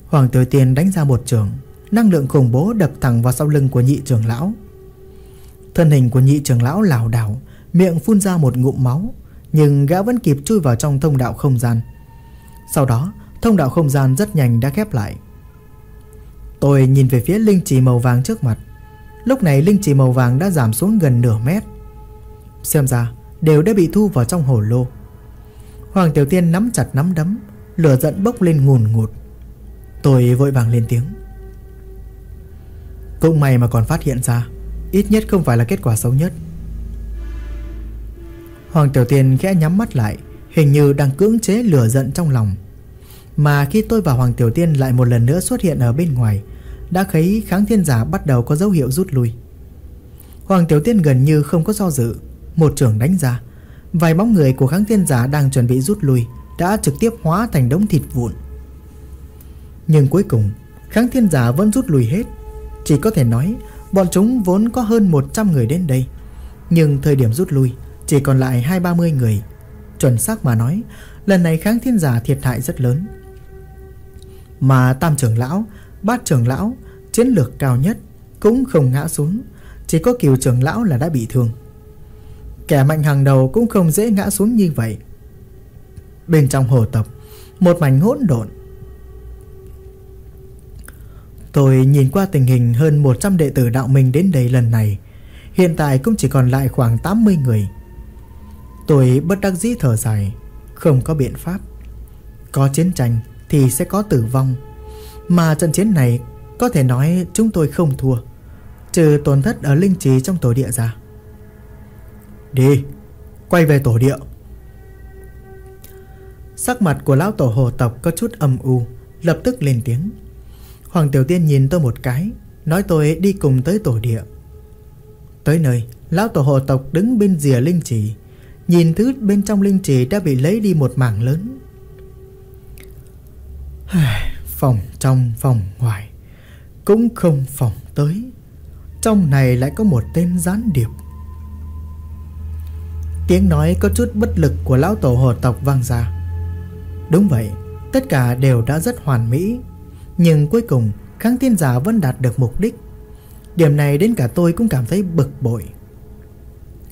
Hoàng Tiểu Tiên đánh ra một trường, Năng lượng khủng bố đập thẳng vào sau lưng của nhị trưởng lão. Thân hình của nhị trưởng lão lảo đảo Miệng phun ra một ngụm máu, Nhưng gã vẫn kịp chui vào trong thông đạo không gian. Sau đó, Thông đạo không gian rất nhanh đã khép lại. Tôi nhìn về phía linh trì màu vàng trước mặt. Lúc này linh trì màu vàng đã giảm xuống gần nửa mét. Xem ra, đều đã bị thu vào trong hồ lô. Hoàng Tiểu Tiên nắm chặt nắm đấm, Lửa giận bốc lên ngùn ngụt. Tôi vội vàng lên tiếng. Cũng may mà còn phát hiện ra, Ít nhất không phải là kết quả xấu nhất. Hoàng Tiểu Tiên khẽ nhắm mắt lại, Hình như đang cưỡng chế lửa giận trong lòng. Mà khi tôi và Hoàng Tiểu Tiên lại một lần nữa xuất hiện ở bên ngoài, Đã thấy kháng thiên giả bắt đầu có dấu hiệu rút lui. Hoàng Tiểu Tiên gần như không có do dự, Một trưởng đánh ra. Vài bóng người của kháng thiên giả đang chuẩn bị rút lui, Đã trực tiếp hóa thành đống thịt vụn. Nhưng cuối cùng, Kháng thiên giả vẫn rút lui hết. Chỉ có thể nói, Bọn chúng vốn có hơn 100 người đến đây. Nhưng thời điểm rút lui chỉ còn lại hai ba mươi người Chuẩn xác mà nói Lần này kháng thiên giả thiệt hại rất lớn Mà tam trưởng lão, bát trưởng lão, chiến lược cao nhất cũng không ngã xuống, chỉ có kiều trưởng lão là đã bị thương. Kẻ mạnh hàng đầu cũng không dễ ngã xuống như vậy. Bên trong hồ tập, một mảnh hỗn độn. Tôi nhìn qua tình hình hơn 100 đệ tử đạo minh đến đây lần này, hiện tại cũng chỉ còn lại khoảng 80 người. Tôi bất đắc dĩ thở dài, không có biện pháp. Có chiến tranh thì sẽ có tử vong, mà trận chiến này có thể nói chúng tôi không thua, trừ tổn thất ở linh trí trong tổ địa ra. Đi, quay về tổ địa. Sắc mặt của lão tổ hồ tộc có chút âm u, lập tức lên tiếng. Hoàng Tiểu Tiên nhìn tôi một cái, nói tôi đi cùng tới tổ địa. Tới nơi, lão tổ hồ tộc đứng bên rìa linh trì, nhìn thứ bên trong linh trì đã bị lấy đi một mảng lớn. phòng trong phòng ngoài, cũng không phòng tới. Trong này lại có một tên gián điệp. Tiếng nói có chút bất lực của lão tổ hồ tộc vang ra. Đúng vậy, tất cả đều đã rất hoàn mỹ, nhưng cuối cùng kháng thiên giả vẫn đạt được mục đích. Điểm này đến cả tôi cũng cảm thấy bực bội.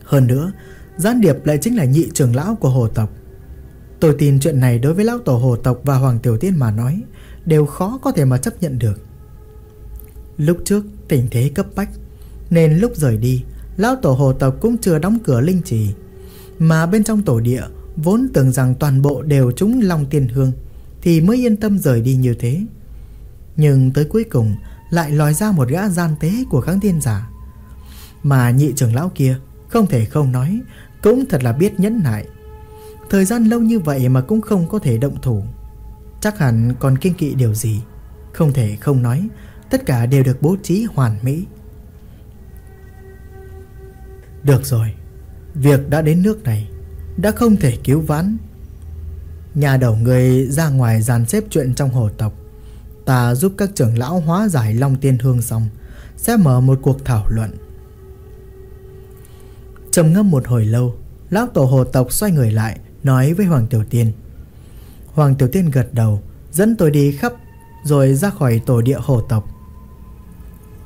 Hơn nữa, gián điệp lại chính là nhị trưởng lão của hồ tộc. Tôi tin chuyện này đối với lão tổ hồ tộc và Hoàng Tiểu Tiên mà nói, đều khó có thể mà chấp nhận được. Lúc trước, tình thế cấp bách, nên lúc rời đi, lão tổ hồ tộc cũng chưa đóng cửa linh trì mà bên trong tổ địa, vốn tưởng rằng toàn bộ đều trúng long tiên hương, thì mới yên tâm rời đi như thế. Nhưng tới cuối cùng, lại lòi ra một gã gian tế của kháng tiên giả. Mà nhị trưởng lão kia, không thể không nói cũng thật là biết nhẫn nại. Thời gian lâu như vậy mà cũng không có thể động thủ. Chắc hẳn còn kiên kỵ điều gì. Không thể không nói, tất cả đều được bố trí hoàn mỹ. Được rồi, việc đã đến nước này, đã không thể cứu vãn. Nhà đầu người ra ngoài dàn xếp chuyện trong hồ tộc. Ta giúp các trưởng lão hóa giải Long Tiên Hương xong, sẽ mở một cuộc thảo luận trầm ngâm một hồi lâu, lão tổ hồ tộc xoay người lại, nói với Hoàng Tiểu Tiên. Hoàng Tiểu Tiên gật đầu, dẫn tôi đi khắp rồi ra khỏi tổ địa hồ tộc.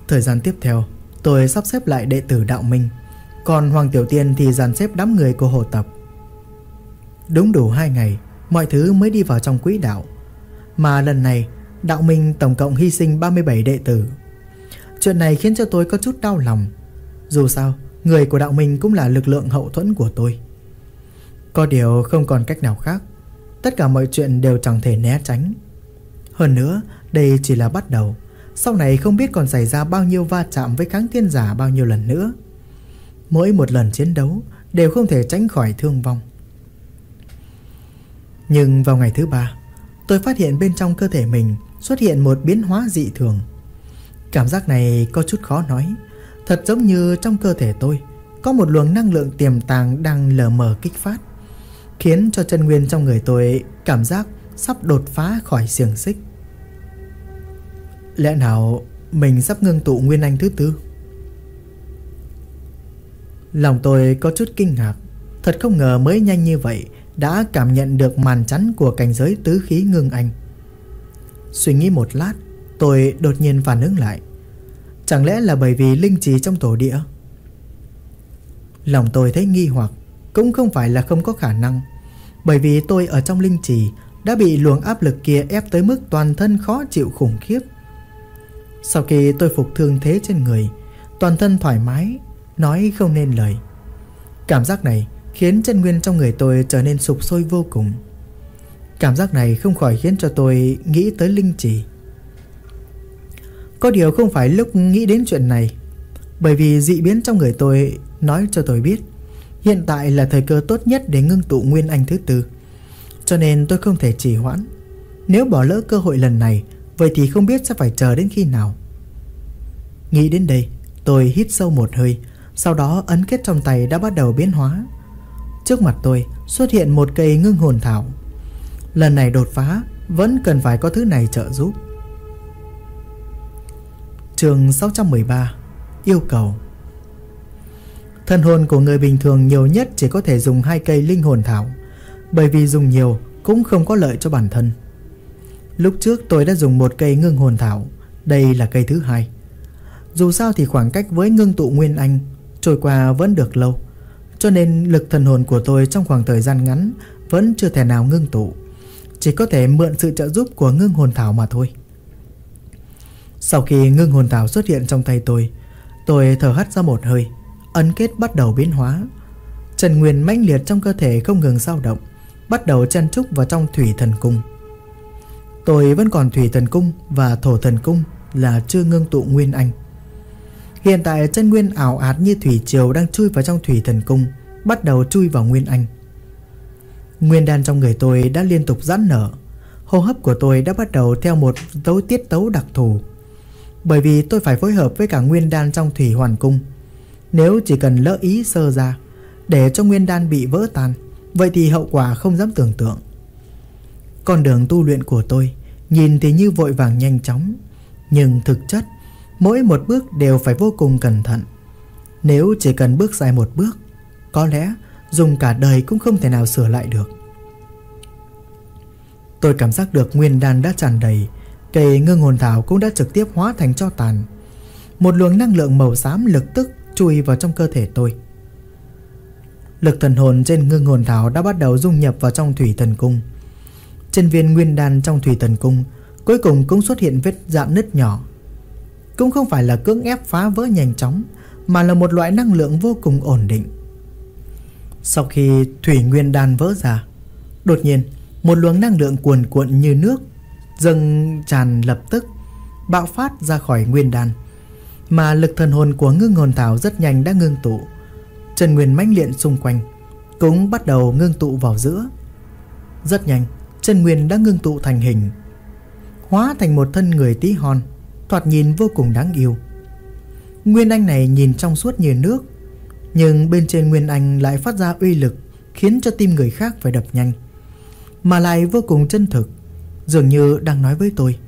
Thời gian tiếp theo, tôi sắp xếp lại đệ tử đạo minh, còn Hoàng Tiểu Tiên thì dàn xếp đám người của hồ tộc. Đúng đủ hai ngày, mọi thứ mới đi vào trong quỹ đạo. Mà lần này, đạo minh tổng cộng hy sinh 37 đệ tử. Chuyện này khiến cho tôi có chút đau lòng. Dù sao, người của đạo mình cũng là lực lượng hậu thuẫn của tôi. Có điều không còn cách nào khác. Tất cả mọi chuyện đều chẳng thể né tránh. Hơn nữa, Đây chỉ là bắt đầu. Sau này không biết còn xảy ra bao nhiêu va chạm Với kháng thiên giả bao nhiêu lần nữa. Mỗi một lần chiến đấu Đều không thể tránh khỏi thương vong. Nhưng vào ngày thứ ba, Tôi phát hiện bên trong cơ thể mình Xuất hiện một biến hóa dị thường. Cảm giác này có chút khó nói. Thật giống như trong cơ thể tôi Có một luồng năng lượng tiềm tàng đang lờ mờ kích phát khiến cho chân nguyên trong người tôi cảm giác sắp đột phá khỏi xiềng xích. Lẽ nào mình sắp ngưng tụ nguyên anh thứ tư? Lòng tôi có chút kinh ngạc, thật không ngờ mới nhanh như vậy đã cảm nhận được màn chắn của cảnh giới tứ khí ngưng anh. Suy nghĩ một lát, tôi đột nhiên phản ứng lại. Chẳng lẽ là bởi vì linh trí trong tổ địa? Lòng tôi thấy nghi hoặc, cũng không phải là không có khả năng. Bởi vì tôi ở trong linh trì Đã bị luồng áp lực kia ép tới mức toàn thân khó chịu khủng khiếp. Sau khi tôi phục thương thế trên người Toàn thân thoải mái Nói không nên lời. Cảm giác này khiến chân nguyên trong người tôi trở nên sụp sôi vô cùng. Cảm giác này không khỏi khiến cho tôi nghĩ tới linh trì có điều không phải lúc nghĩ đến chuyện này. Bởi vì dị biến trong người tôi nói cho tôi biết, Hiện tại là thời cơ tốt nhất để ngưng tụ nguyên anh thứ tư. Cho nên tôi không thể trì hoãn. Nếu bỏ lỡ cơ hội lần này, Vậy thì không biết sẽ phải chờ đến khi nào. Nghĩ đến đây, Tôi hít sâu một hơi, Sau đó ấn kết trong tay đã bắt đầu biến hóa. Trước mặt tôi xuất hiện một cây ngưng hồn thảo. Lần này đột phá, Vẫn cần phải có thứ này trợ giúp. Trường 613 Yêu cầu. Thân hồn của người bình thường nhiều nhất chỉ có thể dùng hai cây linh hồn thảo, Bởi vì dùng nhiều cũng không có lợi cho bản thân. Lúc trước tôi đã dùng một cây ngưng hồn thảo, Đây là cây thứ hai. Dù sao thì khoảng cách với ngưng tụ Nguyên Anh Trôi qua vẫn được lâu, Cho nên lực thần hồn của tôi trong khoảng thời gian ngắn Vẫn chưa thể nào ngưng tụ, Chỉ có thể mượn sự trợ giúp của ngưng hồn thảo mà thôi. Sau khi ngưng hồn thảo xuất hiện trong tay tôi Tôi thở hắt ra một hơi, Ấn kết bắt đầu biến hóa. Trần Nguyên mãnh liệt trong cơ thể không ngừng dao động, Bắt đầu chen trúc vào trong thủy thần cung. Tôi vẫn còn thủy thần cung và thổ thần cung Là chưa ngưng tụ Nguyên Anh. Hiện tại chân Nguyên ảo ạt như thủy triều Đang chui vào trong thủy thần cung, Bắt đầu chui vào Nguyên Anh. Nguyên đan trong người tôi đã liên tục giãn nở. Hô hấp của tôi đã bắt đầu theo một tấu tiết tấu đặc thù. Bởi vì tôi phải phối hợp với cả nguyên đan trong thủy hoàn cung. Nếu chỉ cần lỡ ý sơ ra, Để cho nguyên đan bị vỡ tan, Vậy thì hậu quả không dám tưởng tượng. Con đường tu luyện của tôi, Nhìn thì như vội vàng nhanh chóng, Nhưng thực chất, Mỗi một bước đều phải vô cùng cẩn thận. Nếu chỉ cần bước sai một bước, Có lẽ dùng cả đời cũng không thể nào sửa lại được. Tôi cảm giác được nguyên đan đã tràn đầy Cây ngưng hồn thảo cũng đã trực tiếp hóa thành cho tàn. Một luồng năng lượng màu xám lực tức chui vào trong cơ thể tôi. Lực thần hồn trên ngưng hồn thảo đã bắt đầu dung nhập vào trong thủy thần cung. Trên viên nguyên đan trong thủy thần cung, Cuối cùng cũng xuất hiện vết dạn nứt nhỏ. Cũng không phải là cưỡng ép phá vỡ nhanh chóng, Mà là một loại năng lượng vô cùng ổn định. Sau khi thủy nguyên đan vỡ ra, Đột nhiên, Một luồng năng lượng cuồn cuộn như nước Dâng tràn lập tức, Bạo phát ra khỏi nguyên đan, Mà lực thần hồn của ngưng hồn thảo rất nhanh đã ngưng tụ. Trần Nguyên mãnh liệt xung quanh Cũng bắt đầu ngưng tụ vào giữa. Rất nhanh, Trần Nguyên đã ngưng tụ thành hình, Hóa thành một thân người tí hon, Thoạt nhìn vô cùng đáng yêu. Nguyên Anh này nhìn trong suốt như nước, Nhưng bên trên Nguyên Anh lại phát ra uy lực Khiến cho tim người khác phải đập nhanh, Mà lại vô cùng chân thực. Dường như đang nói với tôi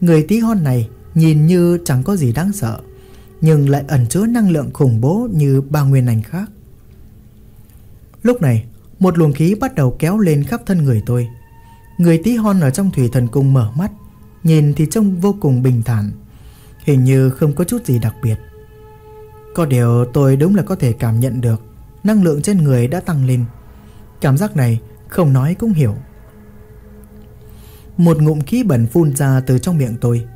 Người tí hon này nhìn như chẳng có gì đáng sợ nhưng lại ẩn chứa năng lượng khủng bố như ba nguyên ảnh khác. Lúc này, một luồng khí bắt đầu kéo lên khắp thân người tôi. Người tí hon ở trong thủy thần cung mở mắt, nhìn thì trông vô cùng bình thản, hình như không có chút gì đặc biệt. Có điều tôi đúng là có thể cảm nhận được năng lượng trên người đã tăng lên. Cảm giác này không nói cũng hiểu. Một ngụm khí bẩn phun ra từ trong miệng tôi.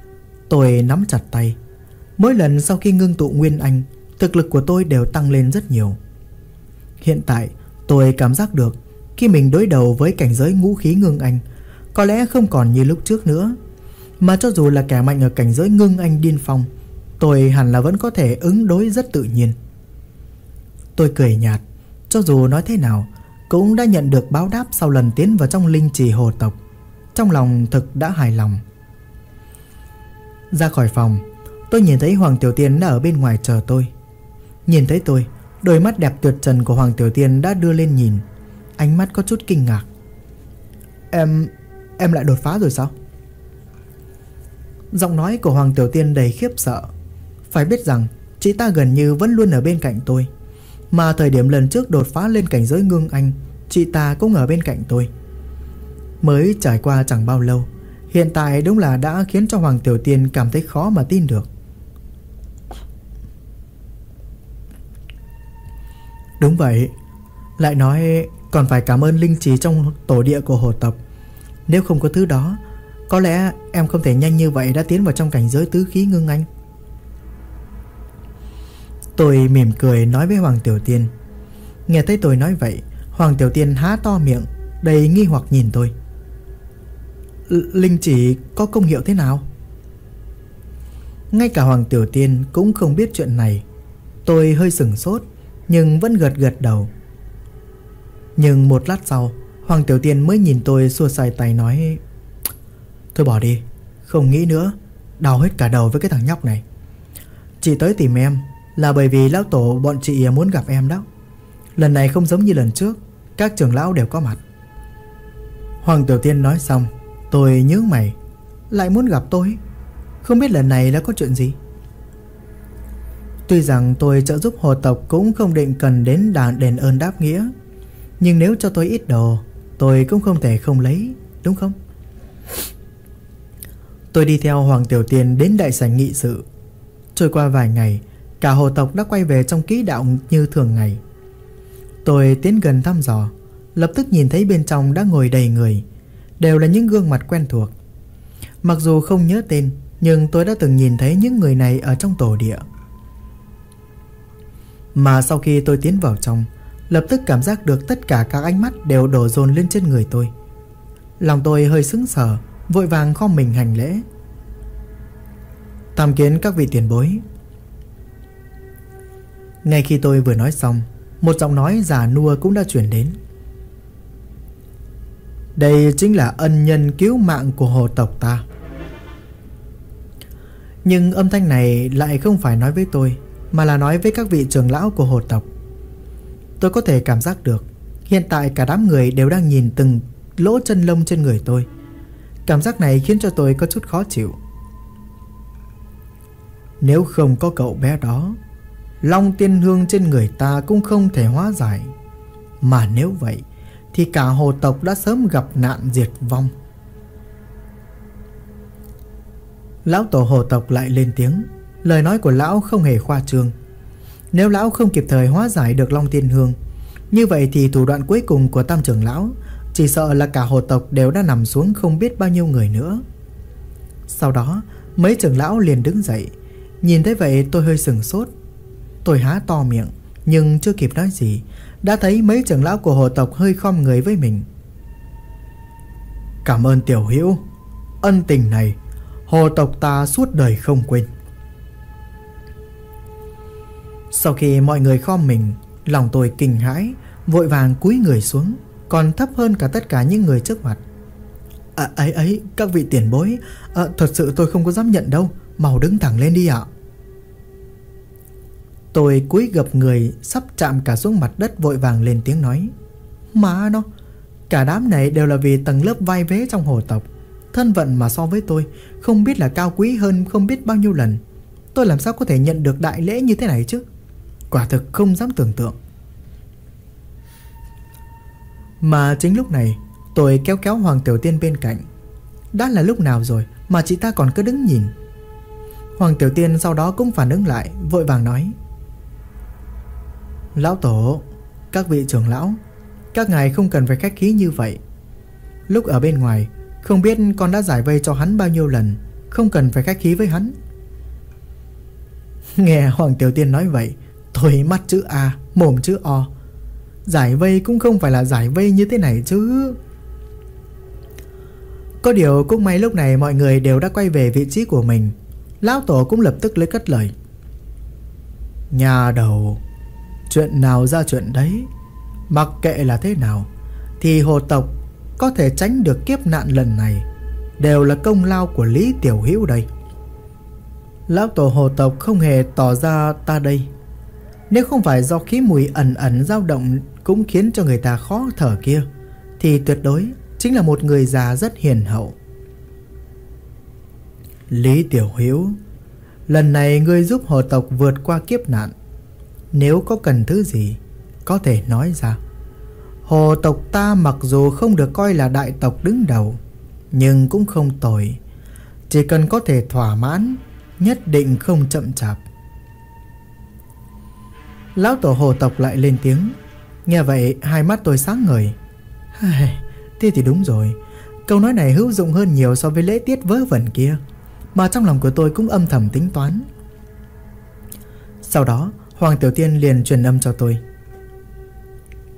Tôi nắm chặt tay, Mỗi lần sau khi ngưng tụ Nguyên Anh Thực lực của tôi đều tăng lên rất nhiều. Hiện tại tôi cảm giác được Khi mình đối đầu với cảnh giới ngũ khí ngưng anh Có lẽ không còn như lúc trước nữa. Mà cho dù là kẻ mạnh ở cảnh giới ngưng anh điên phong Tôi hẳn là vẫn có thể ứng đối rất tự nhiên. Tôi cười nhạt. Cho dù nói thế nào Cũng đã nhận được báo đáp sau lần tiến vào trong linh trì hồ tộc. Trong lòng thực đã hài lòng. Ra khỏi phòng, Tôi nhìn thấy Hoàng Tiểu Tiên đã ở bên ngoài chờ tôi. Nhìn thấy tôi, Đôi mắt đẹp tuyệt trần của Hoàng Tiểu Tiên đã đưa lên nhìn. Ánh mắt có chút kinh ngạc. Em... em lại đột phá rồi sao? Giọng nói của Hoàng Tiểu Tiên đầy khiếp sợ. Phải biết rằng, Chị ta gần như vẫn luôn ở bên cạnh tôi. Mà thời điểm lần trước đột phá lên cảnh giới ngưng anh, Chị ta cũng ở bên cạnh tôi. Mới trải qua chẳng bao lâu. Hiện tại đúng là đã khiến cho Hoàng Tiểu Tiên cảm thấy khó mà tin được. Đúng vậy, Lại nói còn phải cảm ơn linh trí trong tổ địa của hồ tộc. Nếu không có thứ đó, Có lẽ em không thể nhanh như vậy đã tiến vào trong cảnh giới tứ khí ngưng anh. Tôi mỉm cười nói với Hoàng Tiểu Tiên. Nghe thấy tôi nói vậy, Hoàng Tiểu Tiên há to miệng, Đầy nghi hoặc nhìn tôi. Linh chỉ có công hiệu thế nào? Ngay cả Hoàng Tiểu Tiên cũng không biết chuyện này. Tôi hơi sừng sốt, nhưng vẫn gật gật đầu. Nhưng một lát sau, Hoàng Tiểu Tiên mới nhìn tôi xua xài tay nói, Thôi bỏ đi, Không nghĩ nữa, Đau hết cả đầu với cái thằng nhóc này. Chị tới tìm em Là bởi vì lão tổ bọn chị muốn gặp em đó. Lần này không giống như lần trước, Các trưởng lão đều có mặt. Hoàng Tiểu Tiên nói xong Tôi nhớ mày, Lại muốn gặp tôi. Không biết lần này đã có chuyện gì. Tuy rằng tôi trợ giúp hồ tộc cũng không định cần đến đàn đền ơn đáp nghĩa, Nhưng nếu cho tôi ít đồ, Tôi cũng không thể không lấy, Đúng không? Tôi đi theo Hoàng Tiểu Tiên đến đại sảnh nghị sự. Trôi qua vài ngày, Cả hồ tộc đã quay về trong ký đạo như thường ngày. Tôi tiến gần thăm dò, Lập tức nhìn thấy bên trong đã ngồi đầy người Đều là những gương mặt quen thuộc. Mặc dù không nhớ tên, Nhưng tôi đã từng nhìn thấy những người này ở trong tổ địa. Mà sau khi tôi tiến vào trong, Lập tức cảm giác được tất cả các ánh mắt đều đổ dồn lên trên người tôi. Lòng tôi hơi sững sờ, Vội vàng khom mình hành lễ. Tham kiến các vị tiền bối. Ngay khi tôi vừa nói xong, Một giọng nói già nua cũng đã chuyển đến. Đây chính là ân nhân cứu mạng của hồ tộc ta. Nhưng âm thanh này lại không phải nói với tôi, Mà là nói với các vị trưởng lão của hồ tộc. Tôi có thể cảm giác được, Hiện tại cả đám người đều đang nhìn từng lỗ chân lông trên người tôi. Cảm giác này khiến cho tôi có chút khó chịu. Nếu không có cậu bé đó, Long tiên hương trên người ta cũng không thể hóa giải. Mà nếu vậy thì cả hồ tộc đã sớm gặp nạn diệt vong. Lão tổ hồ tộc lại lên tiếng, Lời nói của lão không hề khoa trương. Nếu lão không kịp thời hóa giải được Long Tiên Hương, Như vậy thì thủ đoạn cuối cùng của tam trưởng lão, chỉ sợ là cả hồ tộc đều đã nằm xuống không biết bao nhiêu người nữa. Sau đó, mấy trưởng lão liền đứng dậy. Nhìn thấy vậy tôi hơi sừng sốt. Tôi há to miệng, Nhưng chưa kịp nói gì đã thấy mấy trưởng lão của hồ tộc hơi khom người với mình. Cảm ơn tiểu hữu. Ân tình này Hồ tộc ta suốt đời không quên. Sau khi mọi người khom mình Lòng tôi kinh hãi Vội vàng cúi người xuống còn thấp hơn cả tất cả những người trước mặt. À ấy ấy các vị tiền bối à, Thật sự tôi không có dám nhận đâu Màu đứng thẳng lên đi ạ. Tôi cúi gập người, Sắp chạm cả xuống mặt đất vội vàng lên tiếng nói, Mà nó, Cả đám này đều là vì tầng lớp vai vế trong hồ tộc. Thân vận mà so với tôi, Không biết là cao quý hơn không biết bao nhiêu lần. Tôi làm sao có thể nhận được đại lễ như thế này chứ? Quả thực không dám tưởng tượng. Mà chính lúc này, Tôi kéo kéo Hoàng Tiểu Tiên bên cạnh. Đã là lúc nào rồi Mà chị ta còn cứ đứng nhìn? Hoàng Tiểu Tiên sau đó cũng phản ứng lại, Vội vàng nói Lão Tổ, Các vị trưởng lão, Các ngài không cần phải khách khí như vậy. Lúc ở bên ngoài, Không biết con đã giải vây cho hắn bao nhiêu lần, Không cần phải khách khí với hắn. <laughs> Nghe Hoàng Tiểu Tiên nói vậy Tôi mắt chữ A, Mồm chữ O. Giải vây cũng không phải là giải vây như thế này chứ. Có điều cũng may lúc này mọi người đều đã quay về vị trí của mình, Lão Tổ cũng lập tức lấy cất lời. Nhà đầu Chuyện nào ra chuyện đấy Mặc kệ là thế nào Thì hồ tộc có thể tránh được kiếp nạn lần này Đều là công lao của Lý Tiểu Hữu đây Lão Tổ hồ tộc không hề tỏ ra ta đây Nếu không phải do khí mùi ẩn ẩn dao động cũng khiến cho người ta khó thở kia thì tuyệt đối chính là một người già rất hiền hậu. Lý Tiểu Hiếu, lần này ngươi giúp hồ tộc vượt qua kiếp nạn. Nếu có cần thứ gì, có thể nói ra. Hồ tộc ta mặc dù không được coi là đại tộc đứng đầu, nhưng cũng không tồi. Chỉ cần có thể thỏa mãn, nhất định không chậm chạp. Lão tổ hồ tộc lại lên tiếng Nghe vậy hai mắt tôi sáng ngời Thế thì đúng rồi Câu nói này hữu dụng hơn nhiều so với lễ tiết vớ vẩn kia Mà trong lòng của tôi cũng âm thầm tính toán Sau đó Hoàng Tiểu Tiên liền truyền âm cho tôi.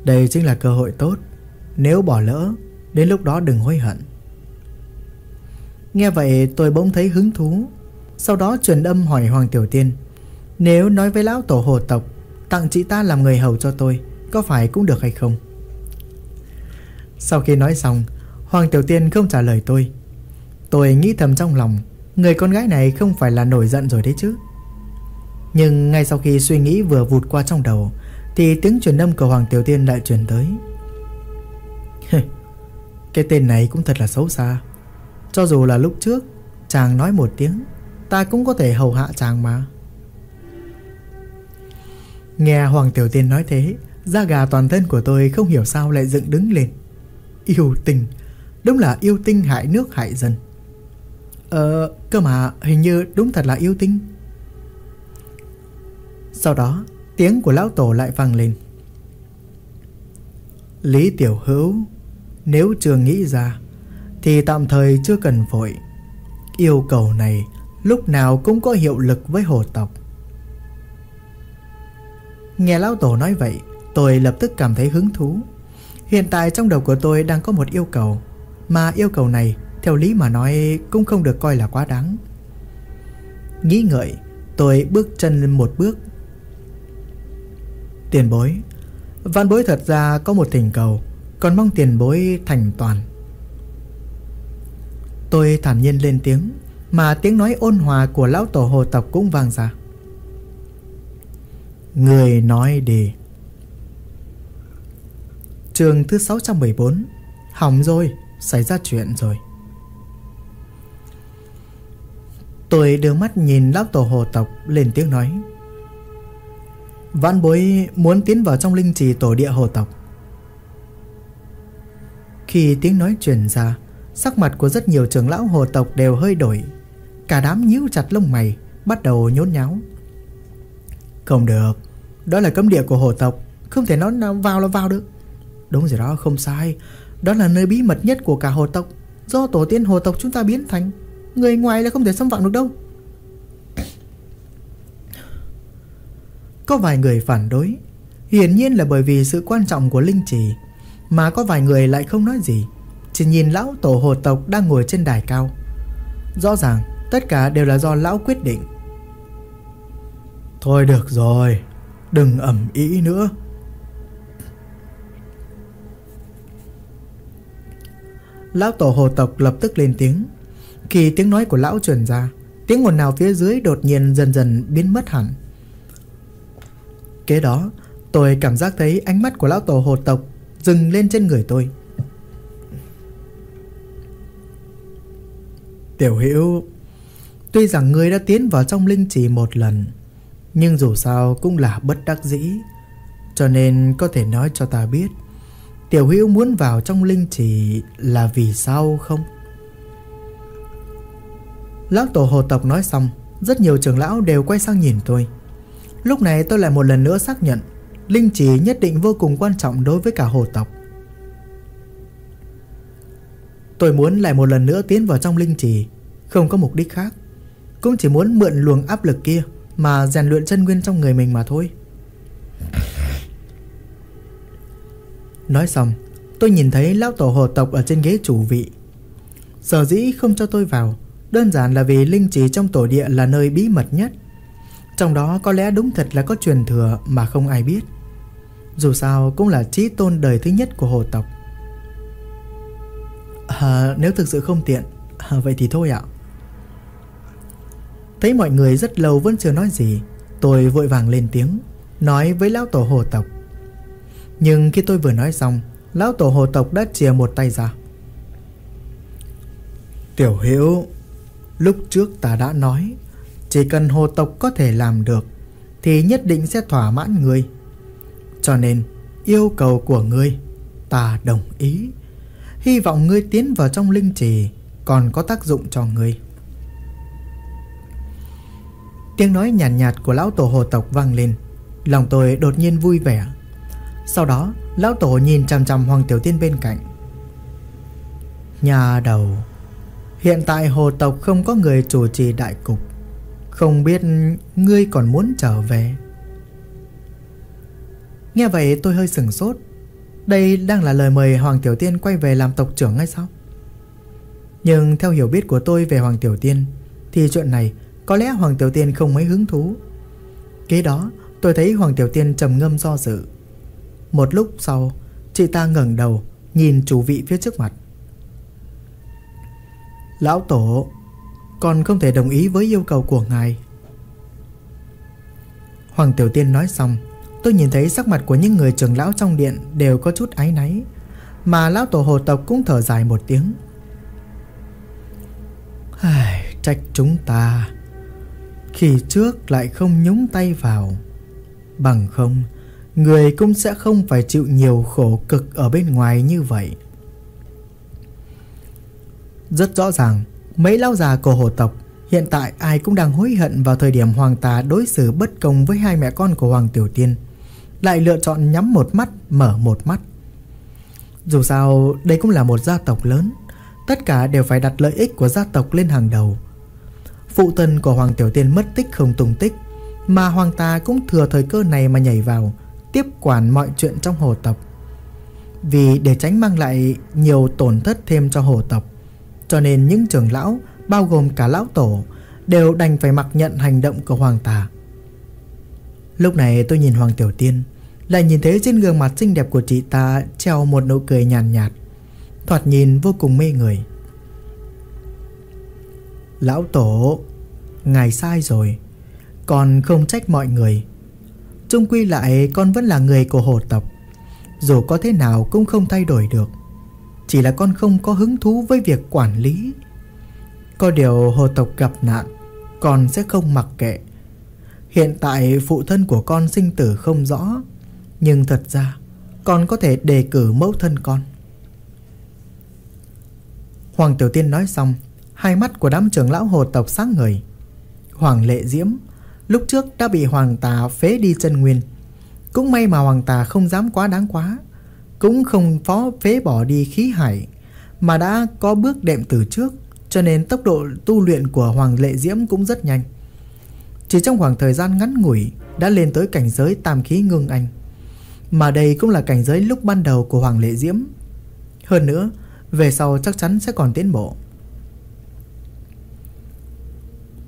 Đây chính là cơ hội tốt. Nếu bỏ lỡ, Đến lúc đó đừng hối hận. Nghe vậy, tôi bỗng thấy hứng thú. Sau đó truyền âm hỏi Hoàng Tiểu Tiên, Nếu nói với lão tổ hồ tộc, Tặng chị ta làm người hầu cho tôi, có phải cũng được hay không? Sau khi nói xong, Hoàng Tiểu Tiên không trả lời tôi. Tôi nghĩ thầm trong lòng, Người con gái này không phải là nổi giận rồi đấy chứ. Nhưng ngay sau khi suy nghĩ vừa vụt qua trong đầu, Thì tiếng truyền âm của Hoàng Tiểu Tiên lại truyền tới. Cái tên này cũng thật là xấu xa. Cho dù là lúc trước, Chàng nói một tiếng, Ta cũng có thể hầu hạ chàng mà. Nghe Hoàng Tiểu Tiên nói thế, Da gà toàn thân của tôi không hiểu sao lại dựng đứng lên. Yêu tình, Đúng là yêu tinh hại nước hại dân. Ờ cơ mà, hình như đúng thật là yêu tinh. Sau đó, tiếng của lão tổ lại vang lên. Lý Tiểu Hữu, Nếu chưa nghĩ ra, Thì tạm thời chưa cần vội. Yêu cầu này lúc nào cũng có hiệu lực với hồ tộc. Nghe lão tổ nói vậy, Tôi lập tức cảm thấy hứng thú. Hiện tại trong đầu của tôi đang có một yêu cầu, Mà yêu cầu này, Theo lý mà nói, cũng không được coi là quá đáng. Nghĩ ngợi, Tôi bước chân lên một bước Tiền bối. Văn bối thật ra có một thỉnh cầu Còn mong tiền bối thành toàn. Tôi thản nhiên lên tiếng Mà tiếng nói ôn hòa của lão tổ hồ tộc cũng vang ra. Người nói đi. Trường thứ 614 Hỏng rồi, xảy ra chuyện rồi. Tôi đưa mắt nhìn lão tổ hồ tộc lên tiếng nói. Vãn bối muốn tiến vào trong linh trì tổ địa hồ tộc. Khi tiếng nói truyền ra, Sắc mặt của rất nhiều trưởng lão hồ tộc đều hơi đổi. Cả đám nhíu chặt lông mày, Bắt đầu nhốn nháo. Không được, Đó là cấm địa của hồ tộc, Không thể nói vào là vào được. Đúng rồi đó, không sai. Đó là nơi bí mật nhất của cả hồ tộc. Do tổ tiên hồ tộc chúng ta biến thành, Người ngoài là không thể xâm phạm được đâu. Có vài người phản đối. Hiển nhiên là bởi vì sự quan trọng của linh trì, Mà có vài người lại không nói gì. Chỉ nhìn lão tổ hồ tộc đang ngồi trên đài cao. Rõ ràng, tất cả đều là do lão quyết định. Thôi được rồi, Đừng ẩm ý nữa. Lão tổ hồ tộc lập tức lên tiếng. Khi tiếng nói của lão truyền ra, Tiếng ồn nào phía dưới đột nhiên dần dần biến mất hẳn. Kế đó tôi cảm giác thấy ánh mắt của lão tổ hồ tộc Dừng lên trên người tôi. Tiểu hữu Tuy rằng ngươi đã tiến vào trong linh chỉ một lần Nhưng dù sao cũng là bất đắc dĩ. Cho nên có thể nói cho ta biết Tiểu hữu muốn vào trong linh chỉ là vì sao không? Lão tổ hồ tộc nói xong Rất nhiều trưởng lão đều quay sang nhìn tôi Lúc này tôi lại một lần nữa xác nhận, Linh chỉ nhất định vô cùng quan trọng đối với cả hồ tộc. Tôi muốn lại một lần nữa tiến vào trong linh trì Không có mục đích khác. Cũng chỉ muốn mượn luồng áp lực kia Mà rèn luyện chân nguyên trong người mình mà thôi. Nói xong, Tôi nhìn thấy lão tổ hồ tộc ở trên ghế chủ vị. Sở dĩ không cho tôi vào, Đơn giản là vì linh trì trong tổ địa là nơi bí mật nhất. Trong đó có lẽ đúng thật là có truyền thừa mà không ai biết. Dù sao cũng là trí tôn đời thứ nhất của hồ tộc. À, Nếu thực sự không tiện à, Vậy thì thôi ạ. Thấy mọi người rất lâu vẫn chưa nói gì Tôi vội vàng lên tiếng Nói với lão tổ hồ tộc. Nhưng khi tôi vừa nói xong Lão tổ hồ tộc đã chìa một tay ra. Tiểu hiểu Lúc trước ta đã nói chỉ cần hồ tộc có thể làm được Thì nhất định sẽ thỏa mãn người. Cho nên Yêu cầu của ngươi Ta đồng ý. Hy vọng ngươi tiến vào trong linh trì Còn có tác dụng cho ngươi. Tiếng nói nhàn nhạt, nhạt của lão tổ hồ tộc vang lên. Lòng tôi đột nhiên vui vẻ. Sau đó Lão Tổ nhìn chằm chằm Hoàng Tiểu Tiên bên cạnh. Nhà đầu Hiện tại hồ tộc không có người chủ trì đại cục. Không biết ngươi còn muốn trở về. Nghe vậy tôi hơi sừng sốt. Đây đang là lời mời Hoàng Tiểu Tiên quay về làm tộc trưởng hay sao? Nhưng theo hiểu biết của tôi về Hoàng Tiểu Tiên, Thì chuyện này có lẽ Hoàng Tiểu Tiên không mấy hứng thú. Kế đó, tôi thấy Hoàng Tiểu Tiên trầm ngâm do dự. Một lúc sau, Chị ta ngẩng đầu, Nhìn chủ vị phía trước mặt. Lão Tổ con không thể đồng ý với yêu cầu của ngài. Hoàng Tiểu Tiên nói xong Tôi nhìn thấy sắc mặt của những người trưởng lão trong điện Đều có chút áy náy Mà lão tổ hồ tộc cũng thở dài một tiếng. Ai, Trách chúng ta. Khi trước lại không nhúng tay vào Bằng không người cũng sẽ không phải chịu nhiều khổ cực ở bên ngoài như vậy. Rất rõ ràng, Mấy lão già của hồ tộc Hiện tại ai cũng đang hối hận vào thời điểm hoàng tà đối xử bất công với hai mẹ con của Hoàng Tiểu Tiên Lại lựa chọn nhắm một mắt, mở một mắt. Dù sao đây cũng là một gia tộc lớn Tất cả đều phải đặt lợi ích của gia tộc lên hàng đầu. Phụ thân của Hoàng Tiểu Tiên mất tích không tung tích Mà Hoàng tà cũng thừa thời cơ này mà nhảy vào Tiếp quản mọi chuyện trong hồ tộc. Vì để tránh mang lại nhiều tổn thất thêm cho hồ tộc cho nên những trưởng lão bao gồm cả lão tổ, đều đành phải mặc nhận hành động của hoàng tà. Lúc này tôi nhìn Hoàng Tiểu Tiên, lại nhìn thấy trên gương mặt xinh đẹp của chị ta treo một nụ cười nhàn nhạt, nhạt, thoạt nhìn vô cùng mê người. Lão Tổ, ngài sai rồi, con không trách mọi người. Trung quy lại con vẫn là người của hồ tộc, dù có thế nào cũng không thay đổi được. Chỉ là con không có hứng thú với việc quản lý. Có điều hồ tộc gặp nạn, Con sẽ không mặc kệ. Hiện tại phụ thân của con sinh tử không rõ, Nhưng thật ra Con có thể đề cử mẫu thân con. Hoàng Tiểu Tiên nói xong, Hai mắt của đám trưởng lão hồ tộc sáng ngời. Hoàng Lệ Diễm Lúc trước đã bị Hoàng Tà phế đi chân nguyên. Cũng may mà Hoàng Tà không dám quá đáng quá cũng không phó phế bỏ đi khí hải, Mà đã có bước đệm từ trước, cho nên tốc độ tu luyện của Hoàng Lệ Diễm cũng rất nhanh. Chỉ trong khoảng thời gian ngắn ngủi, Đã lên tới cảnh giới tam khí ngưng anh. Mà đây cũng là cảnh giới lúc ban đầu của Hoàng Lệ Diễm. Hơn nữa, Về sau chắc chắn sẽ còn tiến bộ.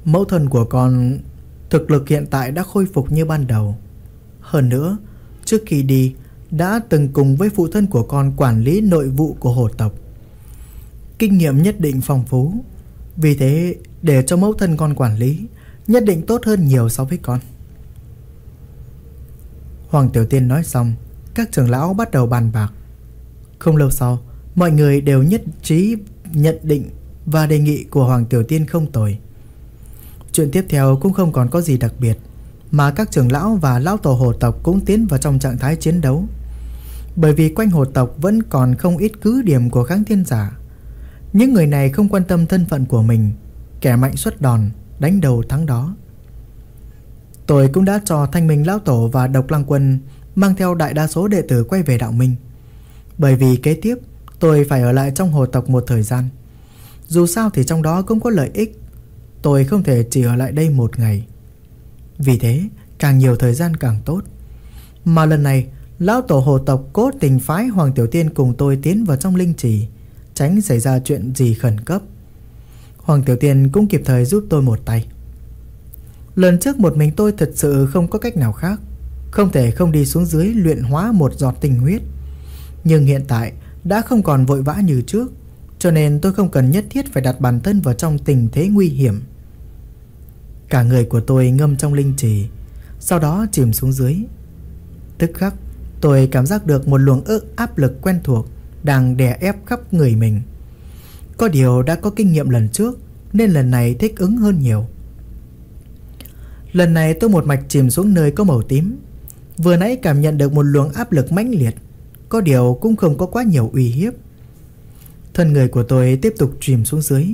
Mẫu thân của con Thực lực hiện tại đã khôi phục như ban đầu. Hơn nữa, Trước khi đi đã từng cùng với phụ thân của con quản lý nội vụ của hồ tộc kinh nghiệm nhất định phong phú. Vì thế, để cho mẫu thân con quản lý, nhất định tốt hơn nhiều so với con. Hoàng Tiểu Tiên nói xong, các trưởng lão bắt đầu bàn bạc. Không lâu sau, mọi người đều nhất trí nhận định và đề nghị của Hoàng Tiểu Tiên không tồi. Chuyện tiếp theo cũng không còn có gì đặc biệt, mà các trưởng lão và lão tổ hồ tộc cũng tiến vào trong trạng thái chiến đấu. Bởi vì quanh hồ tộc vẫn còn không ít cứ điểm của kháng thiên giả. Những người này không quan tâm thân phận của mình, Kẻ mạnh xuất đòn, Đánh đầu thắng đó. Tôi cũng đã cho Thanh Minh Lão Tổ và Độc Lăng Quân Mang theo đại đa số đệ tử quay về đạo minh. Bởi vì kế tiếp, Tôi phải ở lại trong hồ tộc một thời gian. Dù sao thì trong đó cũng có lợi ích. Tôi không thể chỉ ở lại đây một ngày. Vì thế, Càng nhiều thời gian càng tốt. Mà lần này, Lão Tổ hồ tộc cố tình phái Hoàng Tiểu Tiên cùng tôi tiến vào trong linh trì, Tránh xảy ra chuyện gì khẩn cấp. Hoàng Tiểu Tiên cũng kịp thời giúp tôi một tay. Lần trước một mình tôi thật sự không có cách nào khác. Không thể không đi xuống dưới luyện hóa một giọt tình huyết. Nhưng hiện tại, đã không còn vội vã như trước, Cho nên tôi không cần nhất thiết phải đặt bản thân vào trong tình thế nguy hiểm. Cả người của tôi ngâm trong linh trì Sau đó chìm xuống dưới Tức khắc tôi cảm giác được một luồng ức áp lực quen thuộc đang đè ép khắp người mình. Có điều đã có kinh nghiệm lần trước nên lần này thích ứng hơn nhiều. Lần này tôi một mạch chìm xuống nơi có màu tím. Vừa nãy cảm nhận được một luồng áp lực mãnh liệt, có điều cũng không có quá nhiều uy hiếp. Thân người của tôi tiếp tục chìm xuống dưới,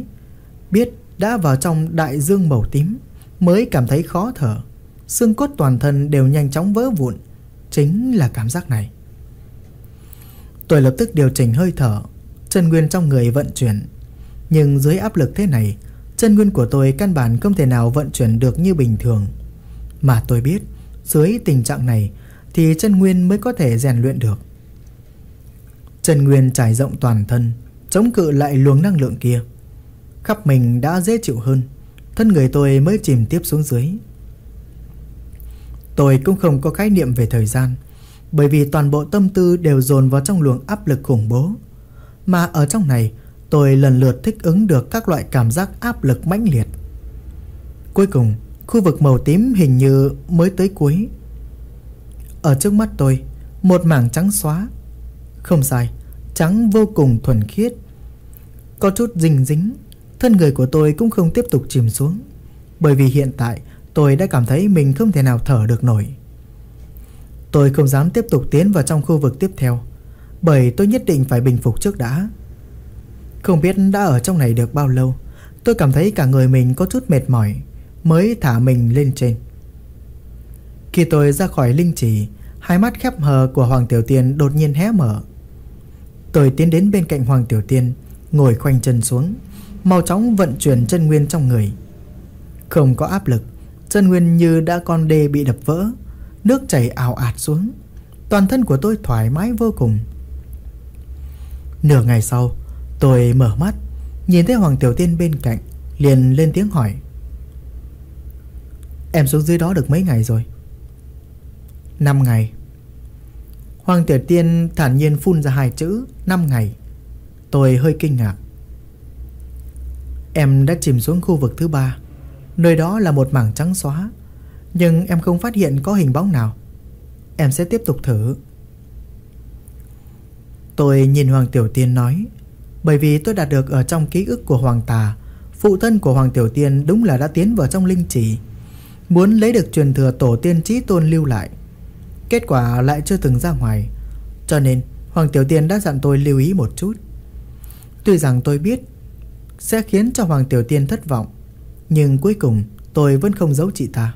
biết đã vào trong đại dương màu tím mới cảm thấy khó thở. Xương cốt toàn thân đều nhanh chóng vỡ vụn, chính là cảm giác này. Tôi lập tức điều chỉnh hơi thở. Chân nguyên trong người vận chuyển. Nhưng dưới áp lực thế này Chân nguyên của tôi căn bản không thể nào vận chuyển được như bình thường. Mà tôi biết Dưới tình trạng này Thì chân nguyên mới có thể rèn luyện được. Chân nguyên trải rộng toàn thân Chống cự lại luồng năng lượng kia. Khắp mình đã dễ chịu hơn. Thân người tôi mới chìm tiếp xuống dưới Tôi cũng không có khái niệm về thời gian bởi vì toàn bộ tâm tư đều dồn vào trong luồng áp lực khủng bố. Mà ở trong này, tôi lần lượt thích ứng được các loại cảm giác áp lực mãnh liệt. Cuối cùng, khu vực màu tím hình như mới tới cuối. Ở trước mắt tôi, một mảng trắng xóa. Không sai, trắng vô cùng thuần khiết. Có chút dinh dính, thân người của tôi cũng không tiếp tục chìm xuống. Bởi vì hiện tại, tôi đã cảm thấy mình không thể nào thở được nổi. Tôi không dám tiếp tục tiến vào trong khu vực tiếp theo, Bởi tôi nhất định phải bình phục trước đã Không biết đã ở trong này được bao lâu, Tôi cảm thấy cả người mình có chút mệt mỏi, Mới thả mình lên trên Khi tôi ra khỏi linh trì, Hai mắt khép hờ của Hoàng Tiểu Tiên đột nhiên hé mở Tôi tiến đến bên cạnh Hoàng Tiểu Tiên, Ngồi khoanh chân xuống Mau chóng vận chuyển chân nguyên trong người. Không có áp lực, Chân nguyên như đã con đê bị đập vỡ, Nước chảy ảo ạt xuống, Toàn thân của tôi thoải mái vô cùng. Nửa ngày sau, Tôi mở mắt, Nhìn thấy Hoàng Tiểu Tiên bên cạnh, Liền lên tiếng hỏi. Em xuống dưới đó được mấy ngày rồi? Năm ngày. Hoàng Tiểu Tiên thản nhiên phun ra hai chữ, năm ngày. Tôi hơi kinh ngạc. Em đã chìm xuống khu vực thứ ba. Nơi đó là một mảng trắng xóa, Nhưng em không phát hiện có hình bóng nào. Em sẽ tiếp tục thử. Tôi nhìn Hoàng Tiểu Tiên nói, Bởi vì tôi đạt được ở trong ký ức của Hoàng Tà, Phụ thân của Hoàng Tiểu Tiên đúng là đã tiến vào trong linh chỉ Muốn lấy được truyền thừa tổ tiên trí tôn lưu lại. Kết quả lại chưa từng ra ngoài, Cho nên Hoàng Tiểu Tiên đã dặn tôi lưu ý một chút. Tuy rằng tôi biết sẽ khiến cho Hoàng Tiểu Tiên thất vọng. Nhưng cuối cùng, tôi vẫn không giấu chị ta.